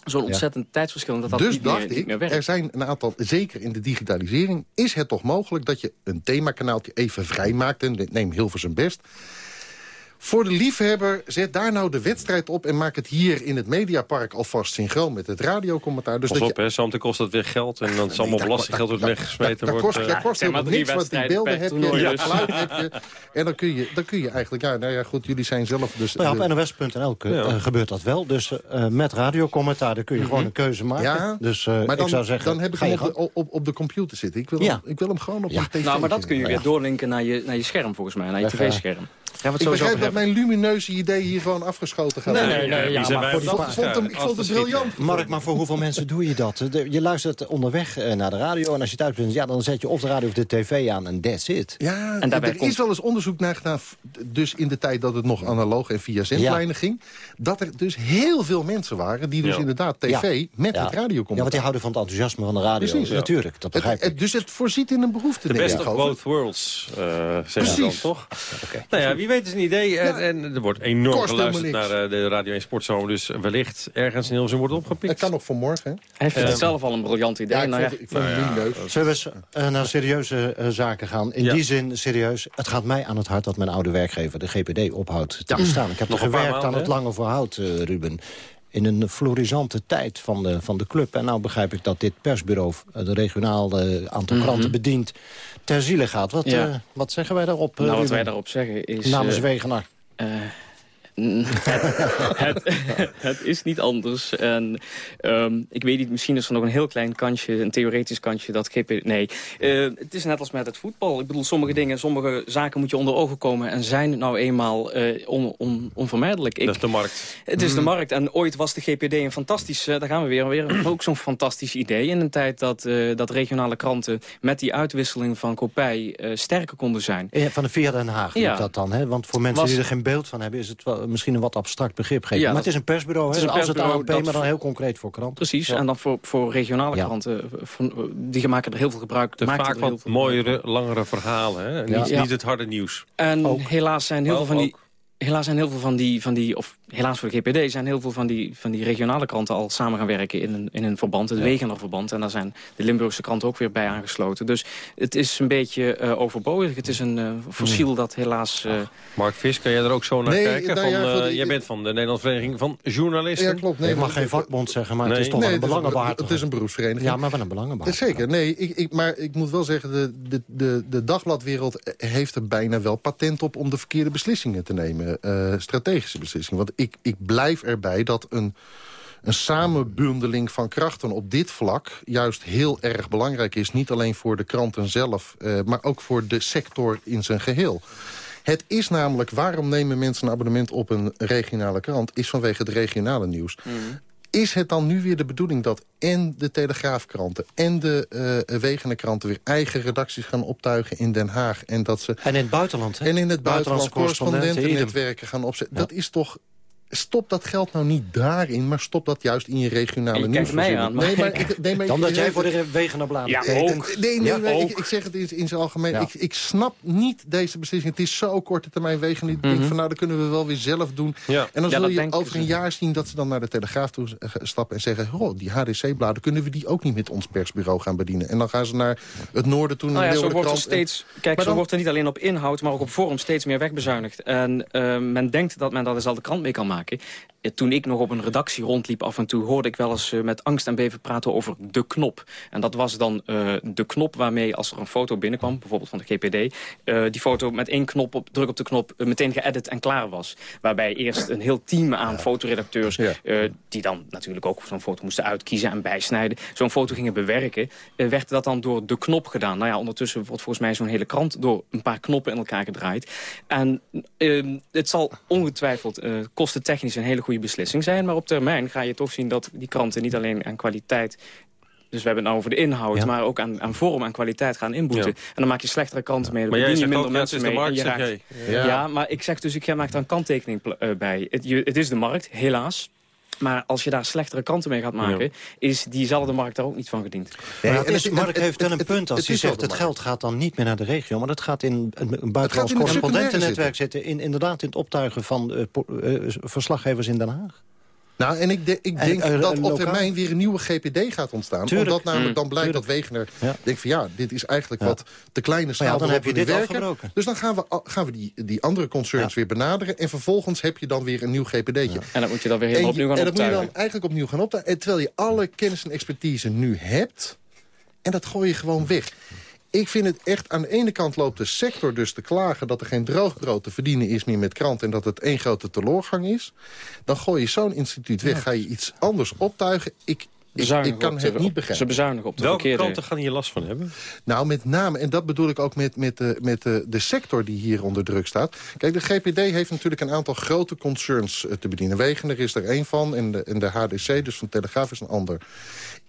zo'n ontzettend tijdsverschil... in dat dat dus niet, meer, dacht niet ik, meer werkt. er zijn een aantal, zeker in de digitalisering... is het toch mogelijk dat je een themakanaaltje even vrijmaakt... en neem Hilversum best... Voor de liefhebber, zet daar nou de wedstrijd op... en maak het hier in het Mediapark alvast synchroon met het radiocommentaar. Dus Pas dat op, hè, kost dat weer geld. En dan zal allemaal belastinggeld wordt weggesmeten. Dat wordt, kost, dat kost helemaal niks, want die beelden per heb je, toernooi ja, dus. geluid heb je. En dan kun je, dan kun je eigenlijk, ja, nou ja, goed, jullie zijn zelf dus... Nou ja, op nos.nl kun- eh, gebeurt dat wel. Dus eh, met radiocommentaar dan kun je gewoon een keuze maken. Ja, dus eh, maar dan, ik zou zeggen, dan heb ik ga hem je op de, op, op de computer zitten. Ik wil, Ja. hem, ik wil hem gewoon op Ja. een tv Nou, maar dat kun je weer doorlinken naar je, naar je scherm volgens mij. Naar je tv-scherm. Het Ik sowieso mijn lumineuze idee hier gewoon afgeschoten gaat Nee, nee, nee, ja, maar voor die Ik vond hem, ik vond het briljant. Mark, maar voor hoeveel mensen doe je dat? De- Je luistert onderweg eh, naar de radio en als je thuis bent... Ja, dan zet je of de radio of de tv aan en that's it. Ja, En daarbij er komt- is wel eens onderzoek naar gedaan, dus in de tijd dat het nog analoog en via zendlijnen ging, dat er dus heel veel mensen waren die dus Ja. inderdaad tv Ja. met Ja. het radio Ja, want die houden van het enthousiasme van de radio. Precies. Natuurlijk, dat begrijp ik. het- dus het voorziet in een behoefte, The denk best of both worlds, eh zeggen ze dan, Precies. toch? Nou ja, wie weet is een idee. En, en er wordt enorm Kost geluisterd naar eh, de Radio 1 Sportzomer. Dus wellicht ergens in Hilversum wordt opgepikt. Het kan nog voor morgen, hè? Hij vindt Eh, het zelf al een briljant idee. Ja, ik nou vond, ja, ik vond het lumineus. Zullen we eens eh, naar serieuze eh, zaken gaan? In Ja. die zin, serieus, het gaat mij aan het hart dat mijn oude werkgever, de GPD, ophoudt te bestaan. Ik heb Nog gewerkt aan het lange verhoud, eh, Ruben. In een florisante tijd van de, van de club. En nou begrijp ik dat dit persbureau, de regionaal aantal Mhm. kranten bedient, ter ziele gaat. Wat, Ja. eh, wat zeggen wij daarop, eh, nou, wat wij daarop zeggen is... Namens eh, Wegener. <laughs> het, het, is niet anders. En ehm, ik weet niet, misschien is er nog een heel klein kantje, een theoretisch kantje, dat GP... Nee, Eh, het is net als met het voetbal. Ik bedoel, sommige dingen, sommige zaken moet je onder ogen komen... en zijn nou eenmaal eh, on, on- onvermijdelijk. Ik, Dat is de markt. het is de markt. En ooit was de GPD een fantastisch... eh, daar gaan we weer, weer ook zo'n fantastisch idee. In een tijd dat, eh, dat regionale kranten met die uitwisseling van kopij... eh, sterker konden zijn. Van de Via Den Haag Ja. doet dat dan, hè? Want voor mensen Was- die er geen beeld van hebben... is het wel misschien een wat abstract begrip geven. Ja, maar dat- het is een persbureau, het hè? is een als het ANP, maar dan heel concreet voor kranten. Precies, Ja. en dan voor, voor regionale Ja. kranten, eh, van, die maken er heel veel gebruik De vaak er wat mooiere, langere verhalen. Hè? Niet, Ja. niet het harde nieuws. En helaas zijn heel veel van die... ook. Helaas zijn heel veel van die, van die, of helaas voor de GPD... zijn heel veel van die, van die regionale kranten al samen gaan werken in een, in een verband. Het Wegener verband. En daar zijn de Limburgse kranten ook weer bij aangesloten. Dus het is een beetje eh, overbodig. Het is een eh, fossiel dat helaas... eh, Mark Vis, kan jij er ook zo naar Nee, kijken? nou ja, van, eh, jij bent van de Nederlandse Vereniging van Journalisten. Ja, klopt. Nee, ik mag geen vakbond zeggen, maar het is toch Nee, wel een belangenbehartiger. Het is een beroepsvereniging. Ja, maar wel een belangenbehartiger. Zeker, nee, ik, ik, maar ik moet wel zeggen... De, de, de, de dagbladwereld heeft er bijna wel patent op... om de verkeerde beslissingen te nemen. eh, strategische beslissingen. Want ik, ik blijf erbij dat een, een samenbundeling van krachten op dit vlak... juist heel erg belangrijk is. Niet alleen voor de kranten zelf, eh, maar ook voor de sector in zijn geheel. Het is namelijk, waarom nemen mensen een abonnement op een regionale krant... is vanwege het regionale nieuws. Is het dan nu weer de bedoeling dat en de Telegraafkranten... en de uh, Wegenenkranten weer eigen redacties gaan optuigen in Den Haag? En, dat ze, En in het buitenland, hè? en in het buitenland correspondentennetwerken gaan opzetten. Dat is toch... Stop dat geld nou niet daarin, maar stop dat juist in je regionale Je kijkt mij nieuwsvoorziening. aan, Nee, maar- maar, <laughs> ik- nee, maar Dan dat jij voor de Wegener bladen Ja, ook. Nee, nee, nee, ook. ik, ik zeg het in, in zijn algemeen. Ja. Ik, ik snap niet deze beslissing. Het is zo korte termijn wegen. Ik denk van nou, dat kunnen we wel weer zelf doen. Ja. En dan Ja, zul dat je over een dus. jaar zien dat ze dan naar de Telegraaf toe eh, stappen en zeggen... Oh, die HDC-bladen, kunnen we die ook niet met ons persbureau gaan bedienen? En dan gaan ze naar het noorden toe, naar Nou ja, de zo wordt er steeds, kijk, Maar zo dan- wordt er niet alleen op inhoud, maar ook op vorm steeds meer wegbezuinigd. En eh, men denkt dat men daar dezelfde krant mee kan maken. Eh, Toen ik nog op een redactie rondliep af en toe... hoorde ik wel eens eh, met angst en beven praten over de knop. En dat was dan eh, de knop waarmee als er een foto binnenkwam... bijvoorbeeld van de GPD... die foto met één knop op, druk op de knop meteen geëdit en klaar was. Waarbij eerst een heel team aan fotoredacteurs... die dan natuurlijk ook zo'n foto moesten uitkiezen en bijsnijden... zo'n foto gingen bewerken, werd dat dan door de knop gedaan. Nou ja, ondertussen wordt volgens mij zo'n hele krant... door een paar knoppen in elkaar gedraaid. En eh, het zal ongetwijfeld eh kostentechnisch een hele goede beslissing zijn... maar op termijn ga je toch zien dat die kranten niet alleen aan kwaliteit... Dus we hebben het nou over de inhoud, Ja. maar ook aan, aan vorm en kwaliteit gaan inboeten. Ja. En dan maak je slechtere kranten mee. Dan Maar jij je zegt minder ook, ja, het mensen is de mee. markt, zeg raakt- jij. Ja. maar ik zeg dus, ik maak daar een kanttekening eh, bij. Het, je, het is de markt, helaas. Maar als je daar slechtere kranten mee gaat maken... is diezelfde markt daar ook niet van gediend. Maar Nee, het en is, het- Mark het- heeft wel een het- punt als hij zegt... de het markt. geld gaat dan niet meer naar de regio... maar dat gaat in een, een buitenlands correspondentennetwerk zitten. In, inderdaad in het optuigen van eh, eh, verslaggevers in Den Haag. Nou, en ik, de- ik En, denk dat op termijn weer een nieuwe GPD gaat ontstaan. Tuurlijk. Omdat namelijk dan blijkt tuurlijk. dat Wegener Ja. denkt van ja, dit is eigenlijk wat te kleine schaal dan heb je dit werken. Dus dan gaan we, gaan we die, die andere concerns weer benaderen. En vervolgens heb je dan weer een nieuw GPD'tje. En dat moet je dan weer helemaal opnieuw gaan en dat moet je dan optuigen. eigenlijk opnieuw gaan optuigen. En terwijl je alle kennis en expertise nu hebt. En dat gooi je gewoon weg. Ik vind het echt, aan de ene kant loopt de sector dus te klagen... dat er geen droogbrood te verdienen is meer met kranten... en dat het één grote teloorgang is. Dan gooi je zo'n instituut weg, ga je iets anders optuigen. Ik, ik, kan het de- niet begrijpen. Ze bezuinigen op de Welke verkeerde... kranten gaan hier last van hebben? Nou, met name, en dat bedoel ik ook met, met, de, met de, de sector die hier onder druk staat. Kijk, de GPD heeft natuurlijk een aantal grote concerns eh, te bedienen. Wegener is er één van en de, en de HDC, dus van Telegraaf, is een ander.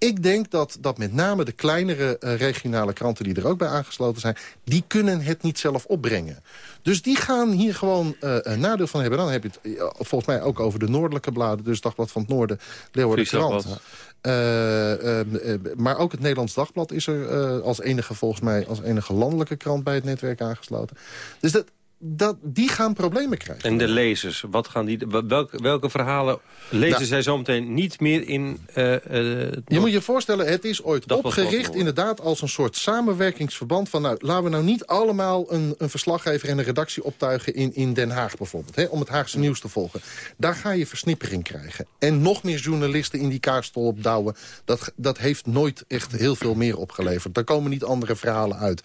Ik denk dat, dat met name de kleinere eh, regionale kranten die er ook bij aangesloten zijn... die kunnen het niet zelf opbrengen. Dus die gaan hier gewoon eh, een nadeel van hebben. Dan heb je het eh, volgens mij ook over de noordelijke bladen. Dus Dagblad van het Noorden, Leeuwarden Krant. Dagblad. Eh, eh, eh, maar ook het Nederlands Dagblad is er als enige volgens mij als enige landelijke krant bij het netwerk aangesloten. Dus dat, dat, die gaan problemen krijgen. En de lezers, wat gaan die, welke, welke verhalen lezen Nou. zij zometeen niet meer in... eh, eh, Je moet je voorstellen, het is ooit opgericht inderdaad als een soort samenwerkingsverband van... nou, laten we nou niet allemaal een, een verslaggever en een redactie optuigen in, in Den Haag bijvoorbeeld. Hè, om het Haagse nieuws te volgen. Daar ga je versnippering krijgen. En nog meer journalisten in die kaarstol opdouwen. Dat, dat heeft nooit echt heel veel meer opgeleverd. Daar komen niet andere verhalen uit.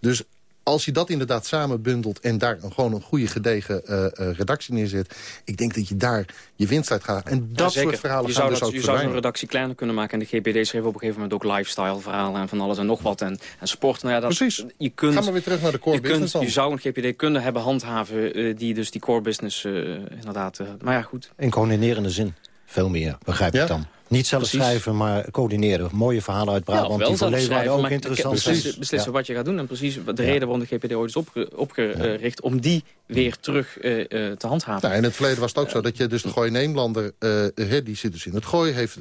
Dus als je dat inderdaad samenbundelt en daar een, gewoon een goede gedegen eh, eh, redactie neerzet... ik denk dat je daar je winst uit gaat. En dat Ja, zeker. soort verhalen je gaan zou dus dat, ook Je zou zo'n redactie kleiner kunnen maken. En de GPD schreef op een gegeven moment ook lifestyle verhalen... en van alles en nog wat. En, en sport. Nou ja, dat, Precies. Je kunt, Ga maar weer terug naar de core je, business dan. je zou een GPD kunnen hebben handhaven... eh, die dus die core business inderdaad... eh, maar ja, goed. In coördinerende zin. Veel meer, begrijp Ja? ik dan. Niet zelf Precies. schrijven, maar coördineren. Mooie verhalen uit Brabant Ja, die voor Leeuwarden schrijven, ook maar interessant beslissen, zijn. beslissen Ja. wat je gaat doen. En precies wat de Ja. reden waarom de GPD ooit is opge- opgericht... om die weer terug eh, eh, te handhaven. Nou, in het verleden was het ook zo dat je dus de Gooi Neemlander... eh, die zit dus in het Gooi, heeft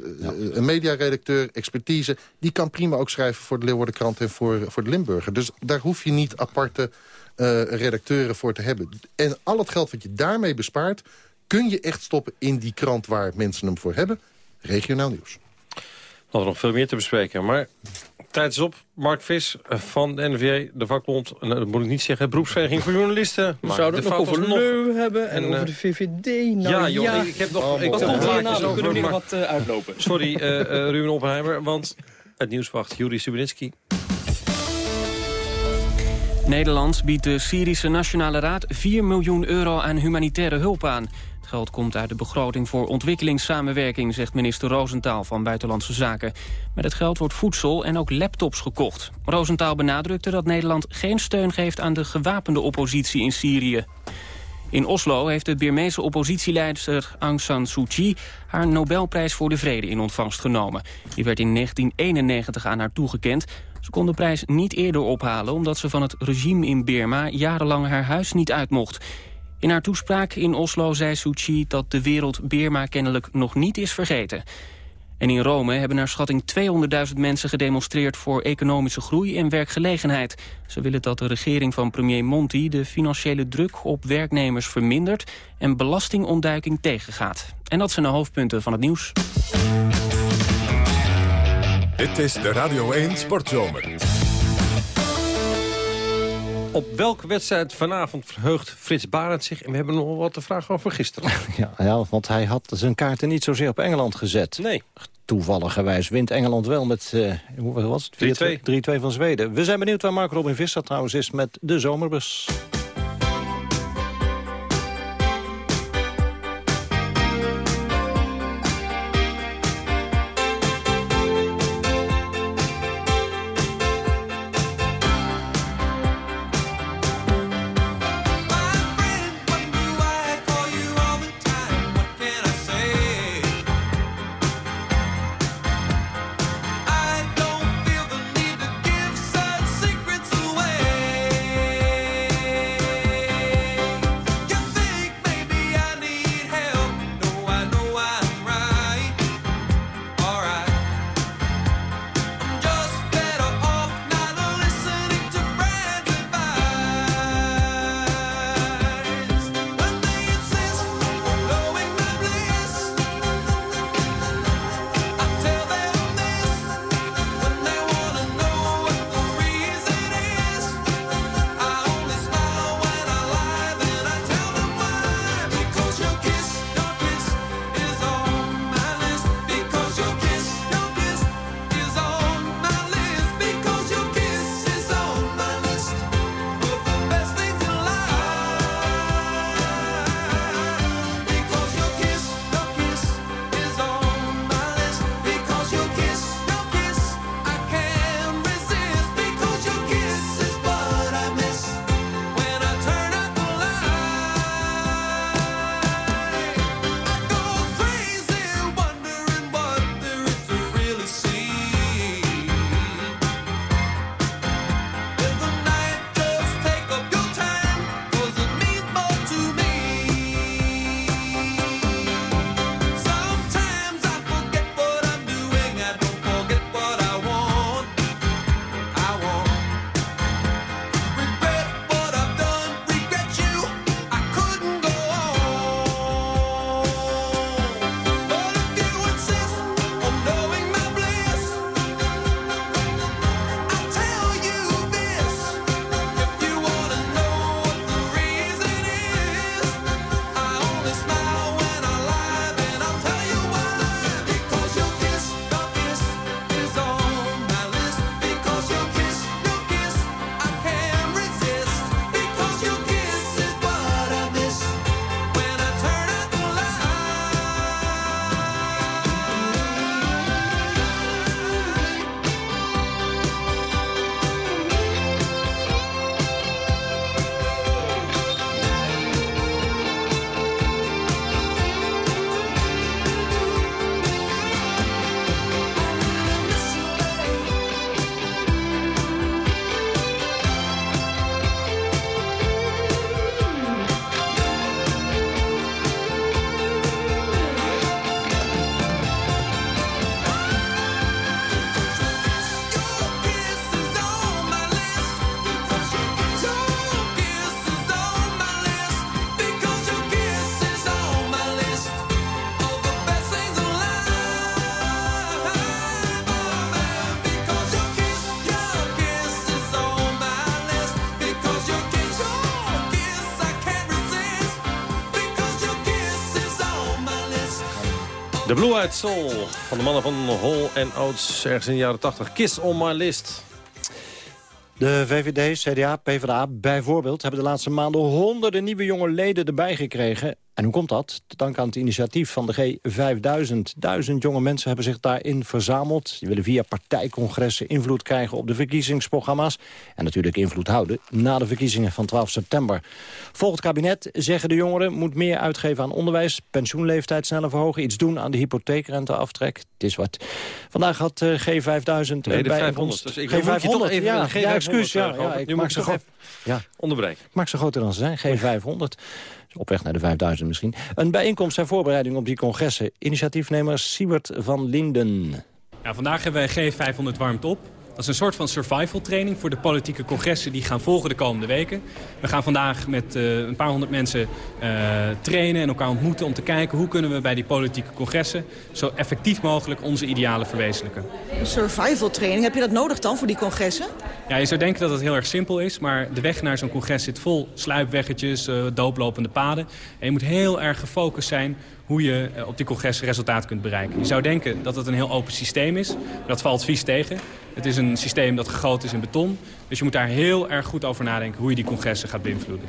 een mediaredacteur, expertise... die kan prima ook schrijven voor de Leeuwardenkrant en voor, voor de Limburger. Dus daar hoef je niet aparte eh, redacteuren voor te hebben. En al het geld wat je daarmee bespaart... kun je echt stoppen in die krant waar mensen hem voor hebben. Regionaal nieuws. We hadden nog veel meer te bespreken, maar tijd is op. Mark Vis eh, van de NVA, de vakbond, en dat moet ik niet zeggen, beroepsvereniging voor journalisten. We Maar zouden de het nog over Leu hebben en, en, over eh, de VVD. Nou, ja, joh, ik heb nog... ik wat komt hierna? kunnen we nog wat eh, uitlopen. Sorry, eh eh, Ruben Oppenheimer, want het nieuws wacht. Juri Stubenitski. Nederland biedt de Syrische Nationale Raad 4 miljoen euro aan humanitaire hulp aan. Het geld komt uit de begroting voor ontwikkelingssamenwerking, zegt minister Roosentaal van Buitenlandse Zaken. Met het geld wordt voedsel en ook laptops gekocht. Roosentaal benadrukte dat Nederland geen steun geeft aan de gewapende oppositie in Syrië. In Oslo heeft de Birmeese oppositieleider Aung San Suu Kyi... haar Nobelprijs voor de Vrede in ontvangst genomen. Die werd in 1991 aan haar toegekend. Ze kon de prijs niet eerder ophalen... omdat ze van het regime in Birma jarenlang haar huis niet uit mocht. In haar toespraak in Oslo zei Suu dat de wereld Birma kennelijk nog niet is vergeten. En in Rome hebben naar schatting 200.000 mensen gedemonstreerd... voor economische groei en werkgelegenheid. Ze willen dat de regering van premier Monti... de financiële druk op werknemers vermindert... en belastingontduiking tegengaat. En dat zijn de hoofdpunten van het nieuws. Dit is de Radio 1 Sportzomer. Op welke wedstrijd vanavond verheugt Frits Barend zich? En we hebben nog wel wat te vragen over gisteren. <laughs> Ja, ja, want hij had zijn kaarten niet zozeer op Engeland gezet. Nee. Toevalligerwijs wint Engeland wel met, eh hoe was het? 3-2. 3-2 van Zweden. We zijn benieuwd waar Mark Robin Visser trouwens is met de zomerbus. De Blue Eyed Soul van de mannen van Hall en Oates, ergens in de jaren 80. Kiss on my list. De VVD, CDA, PvdA bijvoorbeeld hebben de laatste maanden honderden nieuwe jonge leden erbij gekregen. En hoe komt dat? Te danken aan het initiatief van de G5000. Duizend jonge mensen hebben zich daarin verzameld. Die willen via partijcongressen invloed krijgen op de verkiezingsprogramma's. En natuurlijk invloed houden na de verkiezingen van 12 september. Volgens het kabinet zeggen de jongeren moet meer uitgeven aan onderwijs... pensioenleeftijd sneller verhogen, iets doen aan de hypotheekrenteaftrek. Het is wat. Vandaag had uh, G5000 nee, de 500. Dus ik G500, je toch even ja, G500, ja, excuus. Ja, ja, ik nu maak ze. Ja. Onderbreken. Ik maak ze groter dan ze zijn, G500. Op weg naar de 5000 misschien. Een bijeenkomst ter voorbereiding op die congressen. Initiatiefnemer Siebert van Linden. Ja, vandaag hebben wij G500 warmt op. Dat is een soort van survival training voor de politieke congressen die gaan volgen de komende weken. We gaan vandaag met uh, een paar honderd mensen uh, trainen en elkaar ontmoeten om te kijken hoe kunnen we bij die politieke congressen zo effectief mogelijk onze idealen verwezenlijken. Een survival training, heb je dat nodig dan voor die congressen? Ja, je zou denken dat het heel erg simpel is, maar de weg naar zo'n congres zit vol sluipweggetjes, uh, dooplopende paden. En je moet heel erg gefocust zijn hoe je op die congres resultaat kunt bereiken. Je zou denken dat het een heel open systeem is, maar dat valt vies tegen. Het is een systeem dat gegoten is in beton. Dus je moet daar heel erg goed over nadenken hoe je die congressen gaat beïnvloeden.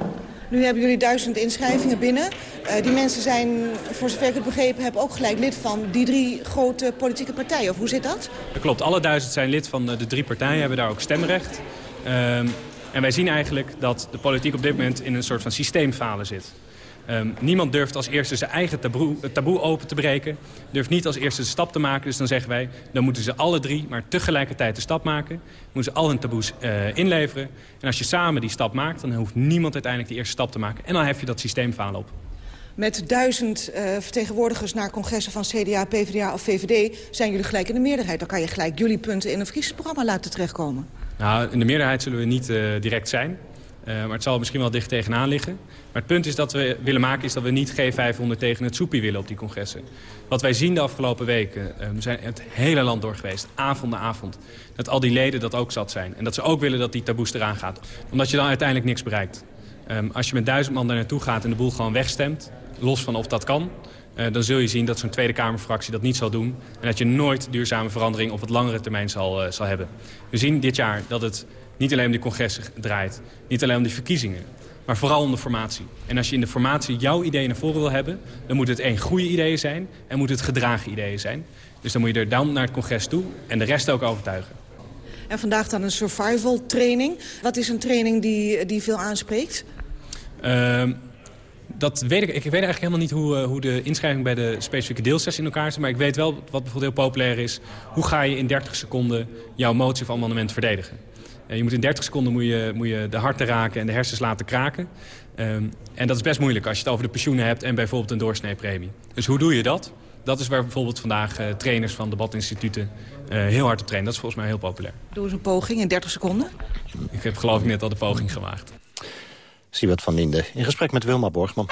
Nu hebben jullie duizend inschrijvingen binnen. Uh, die mensen zijn, voor zover ik het begrepen heb, ook gelijk lid van die drie grote politieke partijen. Of hoe zit dat? Dat klopt. Alle duizend zijn lid van de drie partijen, hebben daar ook stemrecht. Um, en wij zien eigenlijk dat de politiek op dit moment in een soort van systeemfalen zit. Um, niemand durft als eerste zijn eigen taboe, taboe, open te breken. Durft niet als eerste de stap te maken. Dus dan zeggen wij, dan moeten ze alle drie maar tegelijkertijd de stap maken. Moeten ze al hun taboes uh, inleveren. En als je samen die stap maakt, dan hoeft niemand uiteindelijk die eerste stap te maken. En dan hef je dat systeemfalen op. Met duizend uh, vertegenwoordigers naar congressen van CDA, PvdA of VVD... zijn jullie gelijk in de meerderheid. Dan kan je gelijk jullie punten in een verkiezingsprogramma laten terechtkomen. Nou, in de meerderheid zullen we niet uh, direct zijn. Uh, maar het zal misschien wel dicht tegenaan liggen. Maar het punt is dat we willen maken is dat we niet G500 tegen het soepie willen op die congressen. Wat wij zien de afgelopen weken, uh, we zijn het hele land door geweest, avond na avond. Dat al die leden dat ook zat zijn. En dat ze ook willen dat die taboes eraan gaat. Omdat je dan uiteindelijk niks bereikt. Um, als je met duizend man daar naartoe gaat en de boel gewoon wegstemt, los van of dat kan... Uh, dan zul je zien dat zo'n Tweede Kamerfractie dat niet zal doen. En dat je nooit duurzame verandering op wat langere termijn zal, zal hebben. We zien dit jaar dat het niet alleen om die congressen draait. Niet alleen om die verkiezingen. Maar vooral om de formatie. En als je in de formatie jouw ideeën naar voren wil hebben... dan moet het één goede ideeën zijn en moet het gedragen ideeën zijn. Dus dan moet je er dan naar het congres toe en de rest ook overtuigen. En vandaag dan een survival training. Wat is een training die, die veel aanspreekt? Uh, dat weet ik, ik weet eigenlijk helemaal niet hoe, uh, hoe de inschrijving bij de specifieke deelsessie in elkaar zit. Maar ik weet wel wat bijvoorbeeld heel populair is. Hoe ga je in 30 seconden jouw motie of amendement verdedigen? Je moet in 30 seconden moet je, moet je de harten raken en de hersens laten kraken. Um, en dat is best moeilijk als je het over de pensioenen hebt en bijvoorbeeld een doorsneepremie. Dus hoe doe je dat? Dat is waar bijvoorbeeld vandaag uh, trainers van debatinstituten uh, heel hard op trainen. Dat is volgens mij heel populair. Doe eens een poging in 30 seconden. Ik heb geloof ik net al de poging gemaakt. Siewert van Linden in gesprek met Wilma Borgman.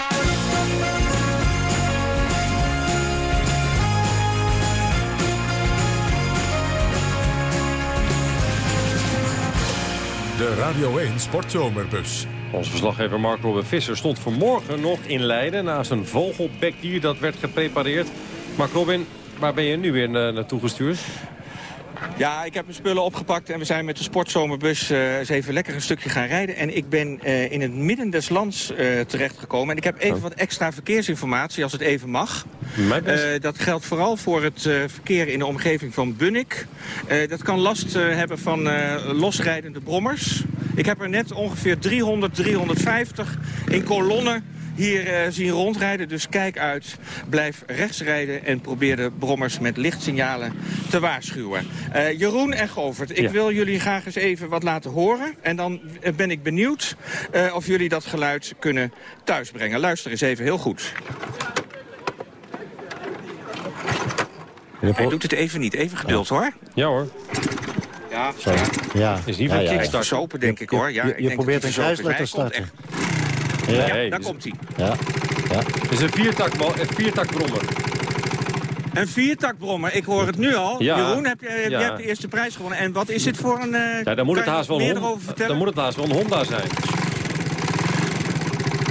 De Radio 1 Sportzomerbus. Onze verslaggever Mark Robin Visser stond vanmorgen nog in Leiden... naast een vogelbekdier dat werd geprepareerd. Mark Robin, waar ben je nu weer naartoe gestuurd? Ja, ik heb mijn spullen opgepakt en we zijn met de sportzomerbus uh, eens even lekker een stukje gaan rijden. En ik ben uh, in het midden des lands uh, terechtgekomen. En ik heb even wat extra verkeersinformatie, als het even mag. dat geldt vooral voor het verkeer in de omgeving van Bunnik. dat kan last hebben van losrijdende brommers. Ik heb er net ongeveer 300, 350 in kolonnen hier uh, zien rondrijden. Dus kijk uit, blijf rechts rijden en probeer de brommers met lichtsignalen te waarschuwen. Uh, Jeroen en Govert, ik ja. wil jullie graag eens even wat laten horen. En dan ben ik benieuwd uh, of jullie dat geluid kunnen thuisbrengen. Luister eens even heel goed. Hij doet het even niet. Even geduld ja. hoor. Ja hoor. Ja, Zo. ja. Is niet van ja, ja, kickstart. Ja, open, denk ik hoor. Ja, je ik je denk probeert dat een hij kruislet te starten. echt. Ja, Ja, daar komt hij. Ja. ja. Het is een viertak, een viertakbrommer. Een viertakbrommer, ik hoor het nu al. Ja. Jeroen, heb je, Ja. je hebt de eerste prijs gewonnen. En wat is dit voor een... eh, Ja, dan moet, het haast wel een dan moet het haast wel een Honda zijn.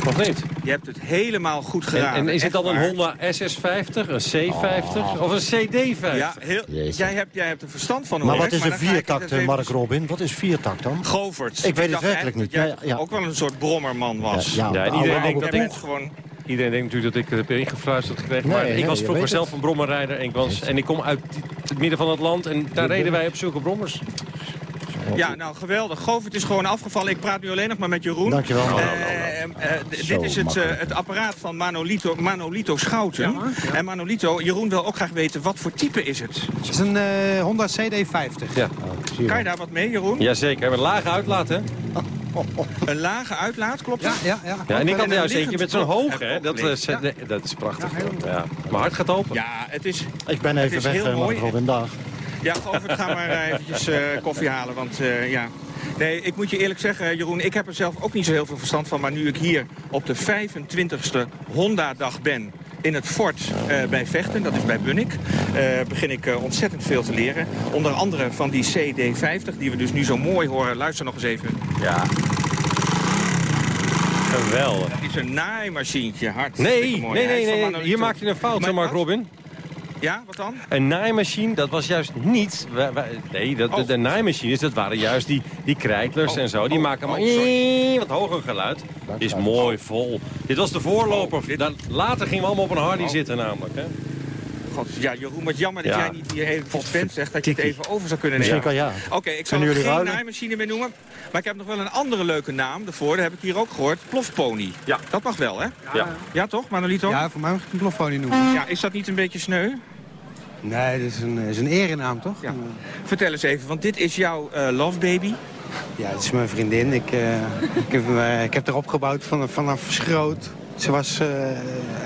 Of niet? Je hebt het helemaal goed En, geraden. en is het dan een. Honda SS50, een C50 of een CD50? Ja, heel, jij, hebt, jij hebt er verstand van, Maar wat is een viertakt, eh, even- Mark Robin? Wat is viertakt dan? Govert. Ik weet het werkelijk niet. dat jij Ja, ja. ook wel een soort brommerman was. Ja, Ja, iedereen denkt dat ik... gewoon... Iedereen denkt natuurlijk dat ik het heb ingefluisterd gekregen. Nee, maar ik was vroeger zelf het. een brommerrijder. En ik, was, en ik kom uit het midden van het land. En daar reden wij op zulke brommers. Ja, nou geweldig. Govert is gewoon afgevallen. Ik praat nu alleen nog maar met Jeroen. Dankjewel. Eh, eh, Zo dit is het, eh, het apparaat van Manolito, Manolito Schouten. En Manolito, Jeroen wil ook graag weten, wat voor type is het? Het is een eh, Honda CD50. Ja. Kan je daar wat mee, Jeroen? Jazeker, met lage uitlaat, hè? <laughs> Een lage uitlaat, klopt Ja, dat? ja, ja. Ja, en ik had een juist eentje met zo'n hoog, hè? Dat, is, nee, dat is prachtig. Ja, Mijn hart gaat open. Ja, het is... Ik ben even weg, heel eh, mooi. Robin. Dag. Ja, Govert, ga maar eh, eventjes eh, koffie halen, want eh, ja... Nee, ik moet je eerlijk zeggen, Jeroen, ik heb er zelf ook niet zo heel veel verstand van. Maar nu ik hier op de 25e Honda-dag ben in het fort eh, bij Vechten, dat is bij Bunnik, eh, begin ik eh, ontzettend veel te leren. Onder andere van die CD50, die we dus nu zo mooi horen. Luister nog eens even. Ja. Geweldig. Dat is een naaimachientje, hartstikke Nee, mooi. nee, nee, nee. Hier maak je een fout, hè, Maar Mark? Robin. Ja, wat dan? Een naaimachine, dat was juist niet... wij- wij- nee, dat, de, Oh. de naaimachines, dat waren juist die, die krijtlers Oh, en zo. Die oh, maken maar sorry. wat hoger geluid. Is mooi, vol. Dit was de voorloper. Dan, later gingen we allemaal op een Hardy Oh. zitten namelijk. Hè? God, ja, Jeroen, wat jammer dat Ja. jij niet hier even bent, zegt dat je het even over zou kunnen Misschien nemen. kan ja. Oké, ik zal er jullie geen ruilen? naaimachine meer noemen. Maar ik heb nog wel een andere leuke naam ervoor. Dat heb ik hier ook gehoord. Plofpony. Ja. Dat mag wel, hè? Ja. Ja, toch, Manolito? Ja, voor mij mag ik een ploffonie noemen. Ja, is dat niet een beetje sneu? Nee, dat is een, is een erenaam, toch? Ja. Vertel eens even, want dit is jouw eh, love baby. Ja, het is mijn vriendin. Ik, eh, <laughs> ik, heb, eh, ik heb haar opgebouwd vanaf, vanaf schroot. Ze was eh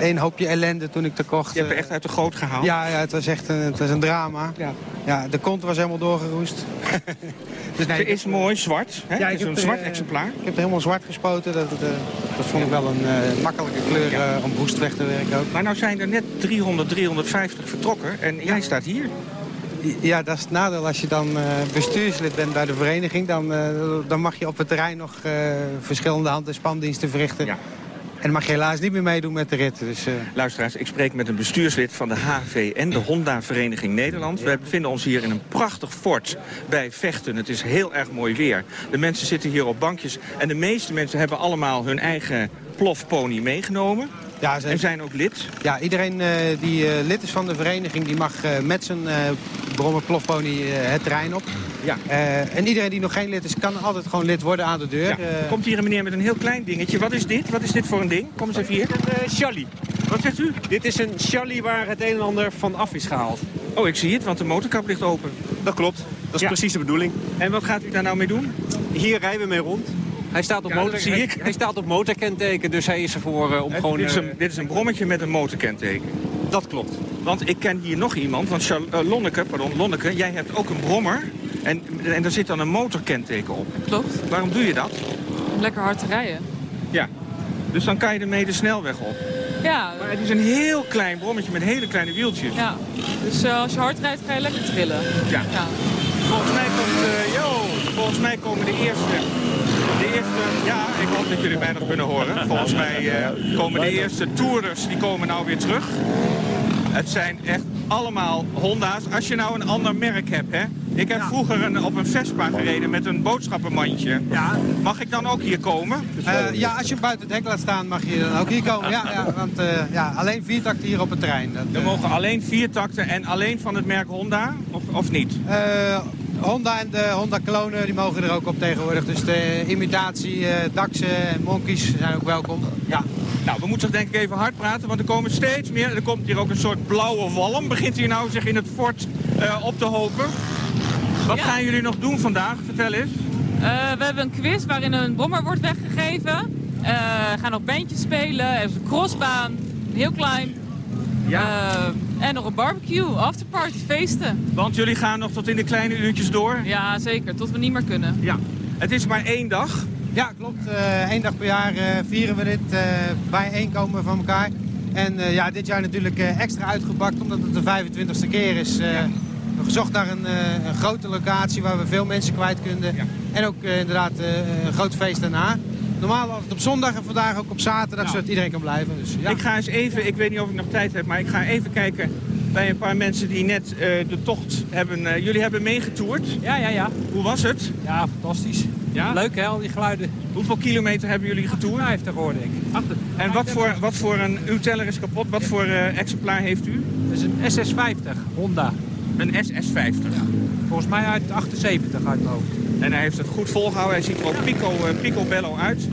één hoopje ellende toen ik haar kocht. Je hebt Eh, echt uit de goot gehaald. Ja, ja, het was echt een, het was een drama. Ja. Ja, de kont was helemaal doorgeroest. <laughs> dus Ze is mooi, zwart. Hè? Ja, het is een zwart eh, exemplaar. Ik heb het helemaal zwart gespoten. Dat, dat, eh, dat vond ik wel een eh, makkelijke kleur eh, om roest weg te werken ook. Maar nou zijn er net 300, 350 vertrokken en jij staat hier. Ja, dat is het nadeel. Als je dan eh, bestuurslid bent bij de vereniging... dan, eh, dan mag je op het terrein nog eh, verschillende hand- en spandiensten verrichten. Ja. En mag je helaas niet meer meedoen met de rit. Dus, eh, Luisteraars, ik spreek met een bestuurslid van de HVN, de Honda Vereniging Nederland. We bevinden ons hier in een prachtig fort bij Vechten. Het is heel erg mooi weer. De mensen zitten hier op bankjes en de meeste mensen hebben allemaal hun eigen plofpony meegenomen. Ja, ze- En zijn ook lid. ja, iedereen eh, die eh, lid is van de vereniging... die mag eh, met zijn eh brommer plofpony het terrein op. Ja. Eh, en iedereen die nog geen lid is... kan altijd gewoon lid worden aan de deur. Ja. Komt hier een meneer met een heel klein dingetje. Wat is dit? Wat is dit voor een ding? Kom eens even hier. Een Shelly. Wat zegt u? Dit is een Shelly waar het een en ander van af is gehaald. Oh, ik zie het, want de motorkap ligt open. Dat klopt. Dat is Ja. precies de bedoeling. En wat gaat u daar nou mee doen? Hier rijden we mee rond. Hij staat op, Ja, motor, zie hij, ik. hij staat op motorkenteken, dus hij is ervoor eh, om gewoon... dit, is eh, een, dit is een brommetje met een motorkenteken. dat klopt. Want ik ken hier nog iemand, want Char- eh, Lonneke, pardon, Lonneke, jij hebt ook een brommer. En, en daar zit dan een motorkenteken op. Klopt. Waarom doe je dat? Om lekker hard te rijden. Ja. Dus dan kan je ermee de snelweg op. Ja, Maar het is een heel klein brommetje met hele kleine wieltjes. ja. dus eh, als je hard rijdt ga je lekker trillen. Ja. Ja. Volgens mij komt, eh, yo, volgens mij komen de eerste, de eerste, ja, ik hoop dat jullie mij nog kunnen horen. Volgens mij eh, komen de eerste toerders, die komen nou weer terug. Het zijn echt allemaal Honda's. Als je nou een ander merk hebt, hè. Ik heb vroeger een, op een Vespa gereden met een boodschappenmandje. Ja. Mag ik dan ook hier komen? Eh, ja, als je hem buiten het hek laat staan mag je dan ook hier komen. Ja, ja, want eh, ja, alleen viertakten hier op het terrein. Dat, Er mogen alleen vier takten en alleen van het merk Honda, of, of niet? Honda en de Honda klonen die mogen er ook op tegenwoordig. Dus de imitatie, eh Daxen en Monkeys zijn ook welkom. Ja. Nou, we moeten denk ik even hard praten, want er komen steeds meer. Er komt hier ook een soort blauwe walm. Begint hier nou zich in het fort eh, op te hopen. Wat Ja. gaan jullie nog doen vandaag? Vertel eens. Eh, we hebben een quiz waarin een brommer wordt weggegeven. Eh, we gaan nog bandjes spelen. Er is een crossbaan. Heel klein. Ja. Eh, en nog een barbecue, afterparty, feesten. Want jullie gaan nog tot in de kleine uurtjes door. Ja, zeker. Tot we niet meer kunnen. Ja. Het is maar één dag. Ja, klopt. Eén dag per jaar eh, vieren we dit eh bijeenkomen van elkaar. En eh, ja, dit jaar natuurlijk eh, extra uitgepakt omdat het de 25e keer is. eh, We gezocht naar een, eh, een grote locatie waar we veel mensen kwijt kunnen. En ook eh, inderdaad eh, een groot feest daarna. Normaal altijd op zondag en vandaag ook op zaterdag, zodat iedereen kan blijven. Dus, ja. Ik ga eens even, ik weet niet of ik nog tijd heb, maar ik ga even kijken bij een paar mensen die net eh, de tocht hebben. eh, jullie hebben meegetoerd. Ja, ja, ja. Hoe was het? Ja, fantastisch. Ja? Leuk hè, al die geluiden. Hoeveel kilometer hebben jullie getoerd? 50 hoorde ik. En wat voor, wat voor een, uw teller is kapot, wat voor eh, exemplaar heeft u? Dat is een SS50 Honda. Een SS50? Volgens mij uit 78 uit mijn hoofd. En hij heeft het goed volgehouden. Hij ziet er ook pico, eh, picobello uit.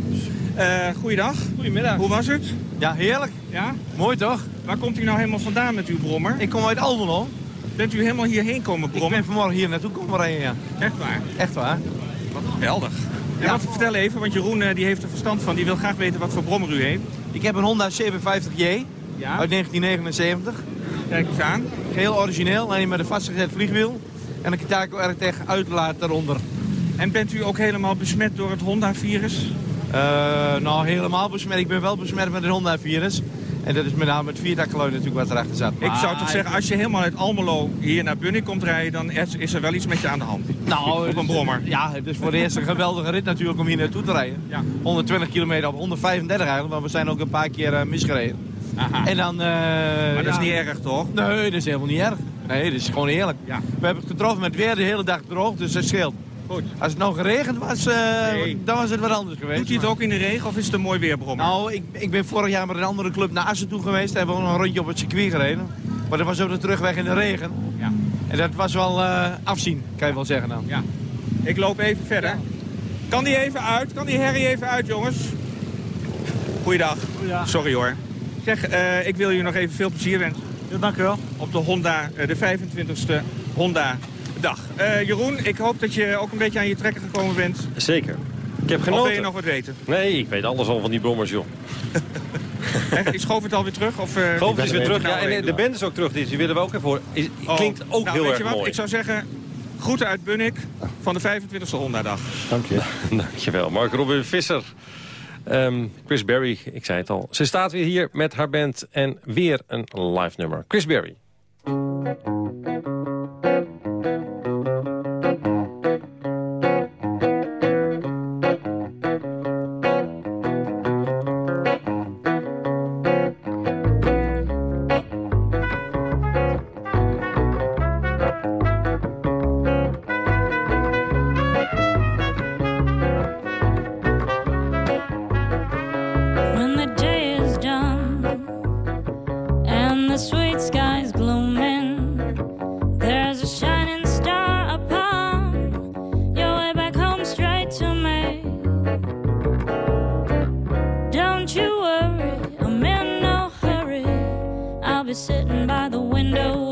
Eh goeiedag. Goedemiddag. Hoe was het? Ja, heerlijk. Ja? Mooi toch? Waar komt u nou helemaal vandaan met uw brommer? Ik kom uit Almelo. Bent u helemaal hierheen komen brommen? Ik ben vanmorgen hier naartoe komen rijden, ja. Echt waar? Echt waar. Wat geweldig. En wat, vertel even, want Jeroen eh, die heeft er verstand van. Die wil graag weten wat voor brommer u heeft. Ik heb een Honda 750J Ja? uit 1979. Kijk eens aan. Heel origineel, alleen met een vastgezet vliegwiel. En een Kitaco RTG uitlaat daaronder. En bent u ook helemaal besmet door het Honda-virus? Eh, nou, helemaal besmet. Ik ben wel besmet met het Honda-virus. En dat is met name het viertakgeluid natuurlijk wat erachter zat. Ik zou Maar toch zeggen, als je helemaal uit Almelo hier naar Bunnik komt rijden... dan is er wel iets met je aan de hand. Nou, Op een brommer. Ja, het is voor de eerste een geweldige rit natuurlijk om hier naartoe te rijden. Ja. 120 kilometer op 135 eigenlijk, want we zijn ook een paar keer eh, misgereden. Aha. En dan... eh, Maar dat is niet erg, toch? Nee, dat is helemaal niet erg. Nee, dat is gewoon eerlijk. Ja. We hebben het getroffen met weer de hele dag droog, dus dat scheelt. Goed. Als het nou geregend was, eh, Nee. dan was het wat anders geweest. Doet hij het maar- ook in de regen of is het een mooi weerbrommer? Nou, ik, ik ben vorig jaar met een andere club naar Assen toe geweest. Daar hebben we een rondje op het circuit gereden. Maar dat was op de terugweg in de regen. Ja. En dat was wel eh, afzien, kan je wel zeggen dan. Ja. Ik loop even verder. Kan die even uit? Kan die herrie even uit, jongens? Goeiedag. Sorry hoor. Zeg, eh, ik wil jullie nog even veel plezier wensen. Ja, dank u wel. Op de Honda, de 25e Honda dag. Eh, Jeroen, ik hoop dat je ook een beetje aan je trekken gekomen bent. Zeker. Ik heb Of wil genoten. je nog wat weten? Nee, ik weet alles al van die brommers, joh. <laughs> Echt? Ik schoof het alweer terug? Of, eh, Goof ik ben is er weer terug. Ja, en heen. de band is ook terug. Dus die willen we ook even voor. Is, Oh, Klinkt ook nou, heel weet erg je wat? mooi. Ik zou zeggen, groeten uit Bunnik van de 25e Honda-dag. Dank je. <laughs> Dankjewel. Mark Robin Visser. Ehm, Chris Berry, ik zei het al. Ze staat weer hier met haar band en weer een live nummer. Chris Berry. The sweet sky's glooming, there's a shining star upon your way back home straight to me. Don't you worry, I'm in no hurry. I'll be sitting by the window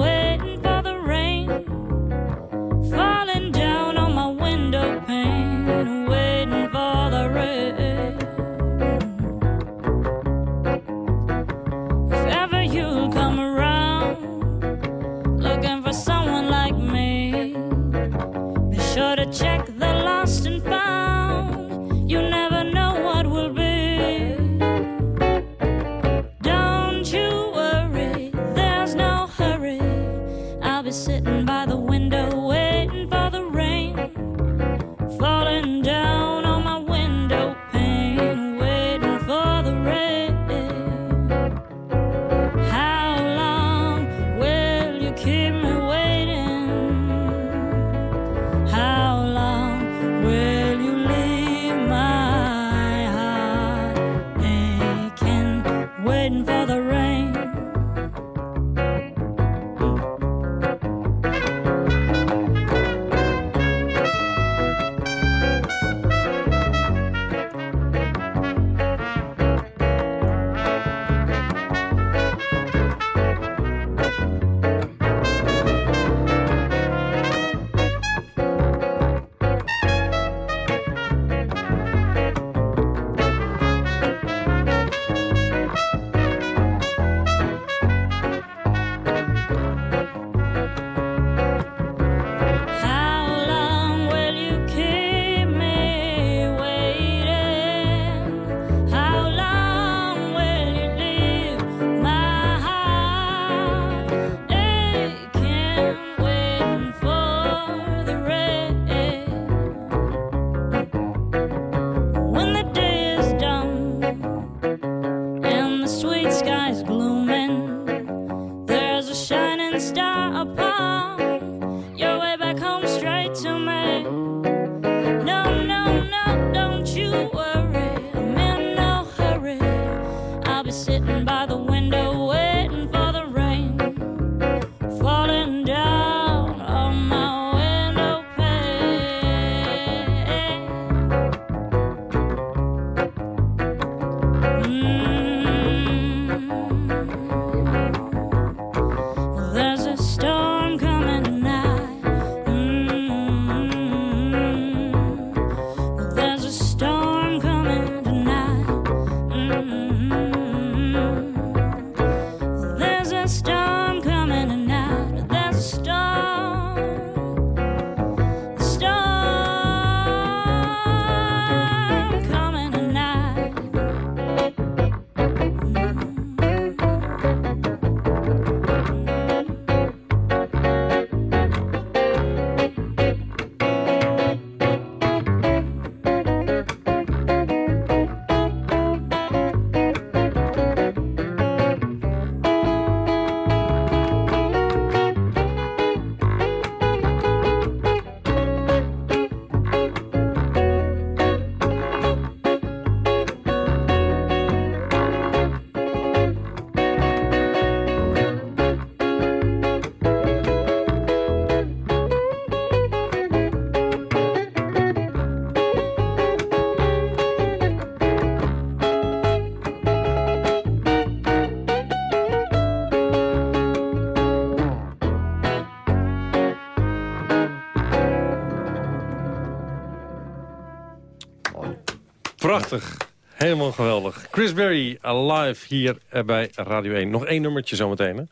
geweldig. Chris Berry, alive hier eh, bij Radio 1. Nog één nummertje zometeen, hè?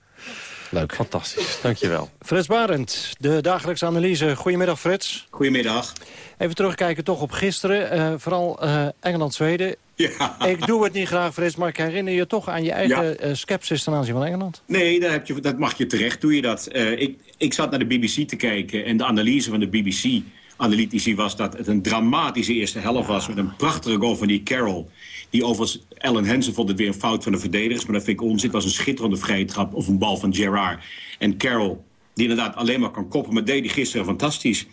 Leuk. Fantastisch, dankjewel. Frits Barend, de dagelijkse analyse. Goedemiddag, Frits. Goedemiddag. Even terugkijken toch op gisteren. eh, vooral eh, Engeland-Zweden. Ja. Ik doe het niet graag, Frits, maar ik herinner je toch aan je eigen eh, sceptisch ten aanzien van Engeland. Nee, daar heb je, dat mag je terecht, doe je dat. Eh, ik, ik zat naar de BBC te kijken en de analyse van de BBC-analytici was dat het een dramatische eerste helft was... met een prachtige goal van die Carroll. Die overigens, Ellen Hansen vond het weer een fout van de verdedigers... maar dat vind ik onzin. Het was een schitterende vrije trap of een bal van Gerrard. En Carroll, die inderdaad alleen maar kan koppen, maar deed die gisteren fantastisch.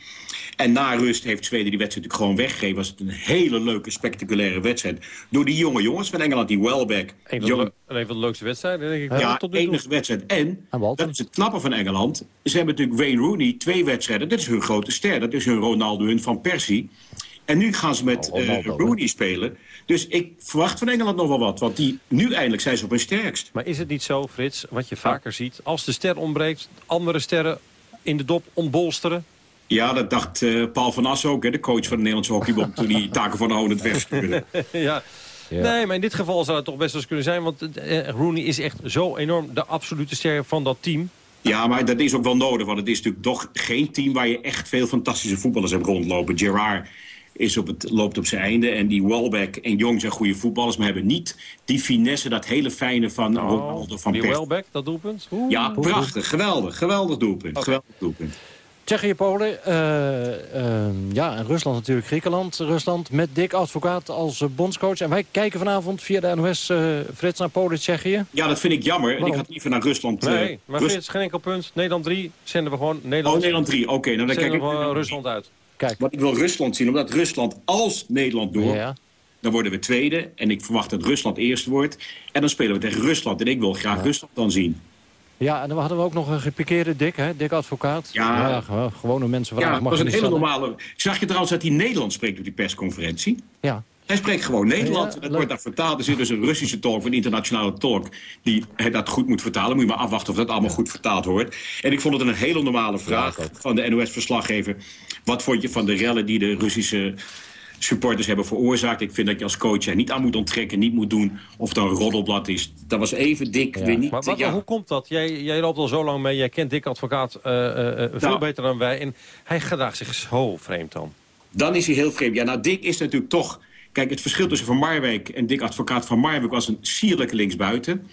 En na rust heeft Zweden die wedstrijd natuurlijk gewoon weggegeven. Was het een hele leuke, spectaculaire wedstrijd. Door die jonge jongens van Engeland, die Welbeck. Een van, Jong- de, een van de leukste wedstrijden, denk ik. ja, tot nu toe. enige wedstrijd. En, dat is het knappe van Engeland. Ze hebben natuurlijk Wayne Rooney, twee wedstrijden. Dat is hun grote ster. Dat is hun Ronaldo, hun Van Persie. En nu gaan ze met Oh, eh, Rooney spelen. Dus ik verwacht van Engeland nog wel wat. Want die, nu eindelijk zijn ze op hun sterkst. Maar is het niet zo, Frits, wat je vaker ziet... als de ster ontbreekt, andere sterren in de dop ontbolsteren? Ja, dat dacht eh, Paul van Assen ook, hè, de coach van de Nederlandse hockeybond... toen hij <laughs> Taken van Hoon het wegstuurde. ja. Nee, maar in dit geval zou het toch best wel eens kunnen zijn... want eh, Rooney is echt zo enorm de absolute ster van dat team. Ja, maar dat is ook wel nodig. Want het is natuurlijk toch geen team waar je echt veel fantastische voetballers hebt rondlopen. Gerard is op het, loopt op zijn einde. En die Welbeck en Jong zijn goede voetballers. Maar hebben niet die finesse, dat hele fijne van Ronaldo van Die. Welbeck, dat doelpunt? Oeh. Ja, prachtig. Geweldig. Geweldig doelpunt. Geweldig doelpunt. Tsjechië, Polen, eh, ja, en Rusland natuurlijk, Griekenland. Rusland met Dick Advocaat als bondscoach. En wij kijken vanavond via de NOS eh, Frits naar Polen, Tsjechië. Ja, dat vind ik jammer. En ik had liever naar Rusland... Nee, maar Rus- Frits, geen enkel punt. Nederland 3, zenden we gewoon Nederland. Oh, Nederland 3. Oké, nou dan kijk Zenden ik... we Rusland uit. Kijk. Want ik wil Rusland zien, omdat Rusland als Nederland door... Ja. Dan worden we tweede. En ik verwacht dat Rusland eerste wordt. En dan spelen we tegen Rusland. En ik wil graag Rusland dan zien. Ja, en dan hadden we ook nog een gepikeerde Dick, hè? Dick Advocaat. Ja. gewoon- gewone mensen Ja, mag was een hele normale... Zag je trouwens dat hij Nederlands spreekt op die persconferentie? Ja. Hij spreekt gewoon Nederlands. Ja, dat wordt daar vertaald. Er zit dus een Russische tolk, een internationale tolk... die dat goed moet vertalen. Moet je maar afwachten of dat allemaal goed vertaald wordt. En ik vond het een hele normale vraag van de NOS-verslaggever. Wat vond je van de rellen die de Russische supporters hebben veroorzaakt? Ik vind dat je als coach er niet aan moet onttrekken, niet moet doen... of het een roddelblad is. Dat was even dik, weer niet... Maar wat, ja. hoe komt dat? Jij, jij loopt al zo lang mee, jij kent Dick Advocaat eh, eh, eh, veel Nou. beter dan wij. En hij gedraagt zich zo vreemd dan. Dan is hij heel vreemd. Ja, nou, Dick is natuurlijk toch... Kijk, het verschil tussen Van Marwijk en Dick Advocaat van Marwijk was een sierlijke linksbuiten.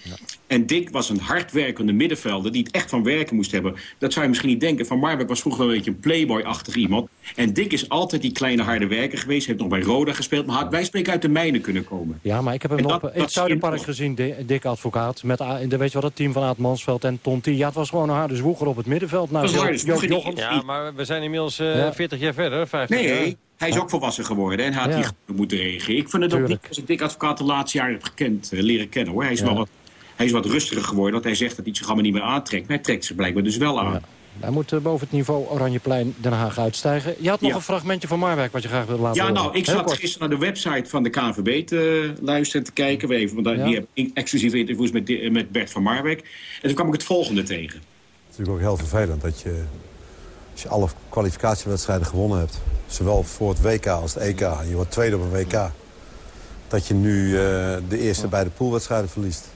En Dick was een hardwerkende middenvelder die het echt van werken moest hebben. Dat zou je misschien niet denken. Van Marwijk was vroeger wel een beetje een playboy-achtig iemand. En Dick is altijd die kleine harde werker geweest. Heeft nog bij Roda gespeeld. Maar had wij spreken uit de mijnen kunnen komen. Ja, maar ik heb hem dat- in dat het Zuiderpark gezien, Di- Dick Advocaat. Met, de, weet je wat, het team van Aad Mansveld en Tonti. Ja, het was gewoon een harde zwoeger op het middenveld. Nou. Ja, maar we zijn inmiddels eh, Ja. 40 jaar verder, 50 jaar. Hij is ook volwassen geworden en hij had Ja. hier goed moeten reageren. Ik vind het ook niet als ik Dick Advocaat de laatste jaren heb gekend, eh, leren kennen. hoor. Hij is, Ja. wel wat, hij is wat rustiger geworden, want hij zegt dat hij zich allemaal niet meer aantrekt. Maar hij trekt zich blijkbaar dus wel aan. Hij moet eh, boven het niveau Oranjeplein Den Haag uitstijgen. Je had nog Ja. een fragmentje van Marwijk wat je graag wilde laten Ja, horen. nou, ik Heel zat kort. gisteren naar de website van de KNVB te luisteren en te kijken. We Even, want daar- Ja. die hebben exclusieve interviews met, met Bert van Marwijk. En toen kwam ik het volgende tegen. Het is natuurlijk ook heel vervelend dat je, als je alle kwalificatiewedstrijden gewonnen hebt... zowel voor het WK als het EK, je wordt tweede op een WK... dat je nu eh, de eerste beide poolwedstrijden verliest.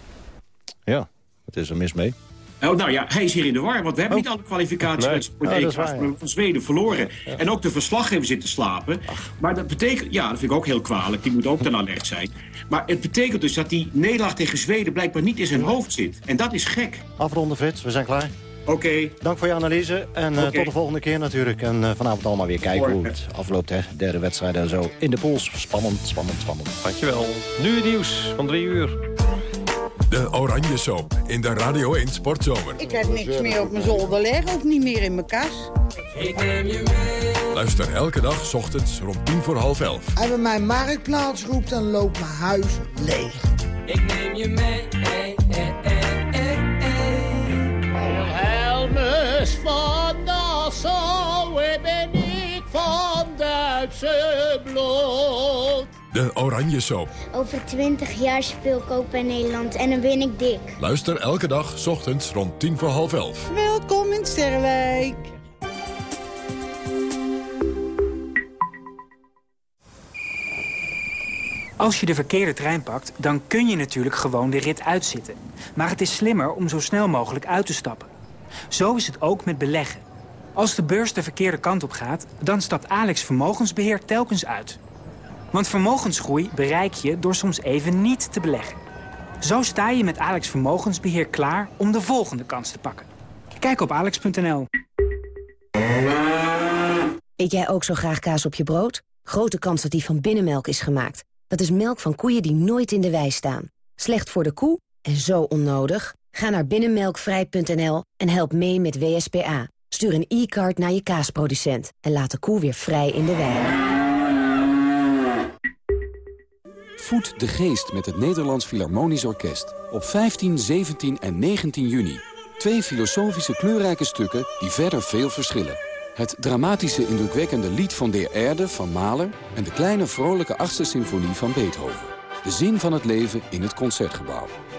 Ja, het is er mis mee. Oh, nou ja, hij is hier in de war, want we hebben niet alle kwalificaties Nee. voor Ja, EK ja. hebben van Zweden verloren. En ook de verslaggever zit te slapen. Maar dat betekent, ja, dat vind ik ook heel kwalijk, die moet ook dan alert zijn. Maar het betekent dus dat die nederlaag tegen Zweden blijkbaar niet in zijn hoofd zit. En dat is gek. Afronden, Frits. We zijn klaar. Oké. Dank voor je analyse. En eh, tot de volgende keer natuurlijk. En eh, vanavond allemaal weer kijken hoe het afloopt. Hè. Derde wedstrijd en zo. In de pools. Spannend, spannend, spannend. Dankjewel. Nu het nieuws van drie uur. De Oranje Soap in de Radio 1 Sportzomer. Ik heb niks meer op mijn zolder liggen, ook niet meer in mijn kas. Ik neem je mee. Luister elke dag 's ochtends rond tien voor half elf. Als we mijn marktplaats roept, dan loopt mijn huis leeg. Ik neem je mee. Hey, hey, hey. Helmus van Nassau ben ik van Duitse bloed. De Oranje Soap. Over twintig jaar speel ik ook bij Nederland en dan ben ik dik. Luister elke dag 's ochtends rond tien voor half elf. Welkom in Sterrenwijk. Als je de verkeerde trein pakt, dan kun je natuurlijk gewoon de rit uitzitten. Maar het is slimmer om zo snel mogelijk uit te stappen. Zo is het ook met beleggen. Als de beurs de verkeerde kant op gaat, dan stapt Alex Vermogensbeheer telkens uit. Want vermogensgroei bereik je door soms even niet te beleggen. Zo sta je met Alex Vermogensbeheer klaar om de volgende kans te pakken. Kijk op alex.nl. Eet jij ook zo graag kaas op je brood? Grote kans dat die van binnenmelk is gemaakt. Dat is melk van koeien die nooit in de wei staan. Slecht voor de koe en zo onnodig? Ga naar binnenmelkvrij.nl en help mee met WSPA. Stuur een e-card naar je kaasproducent en laat de koe weer vrij in de wei. Voed de geest met het Nederlands Philharmonisch Orkest. Op 15, 17 en 19 juni. Twee filosofische kleurrijke stukken die verder veel verschillen. Het dramatische indrukwekkende lied van De Erde van Mahler... en de kleine vrolijke achtste symfonie van Beethoven. De zin van het leven in het Concertgebouw.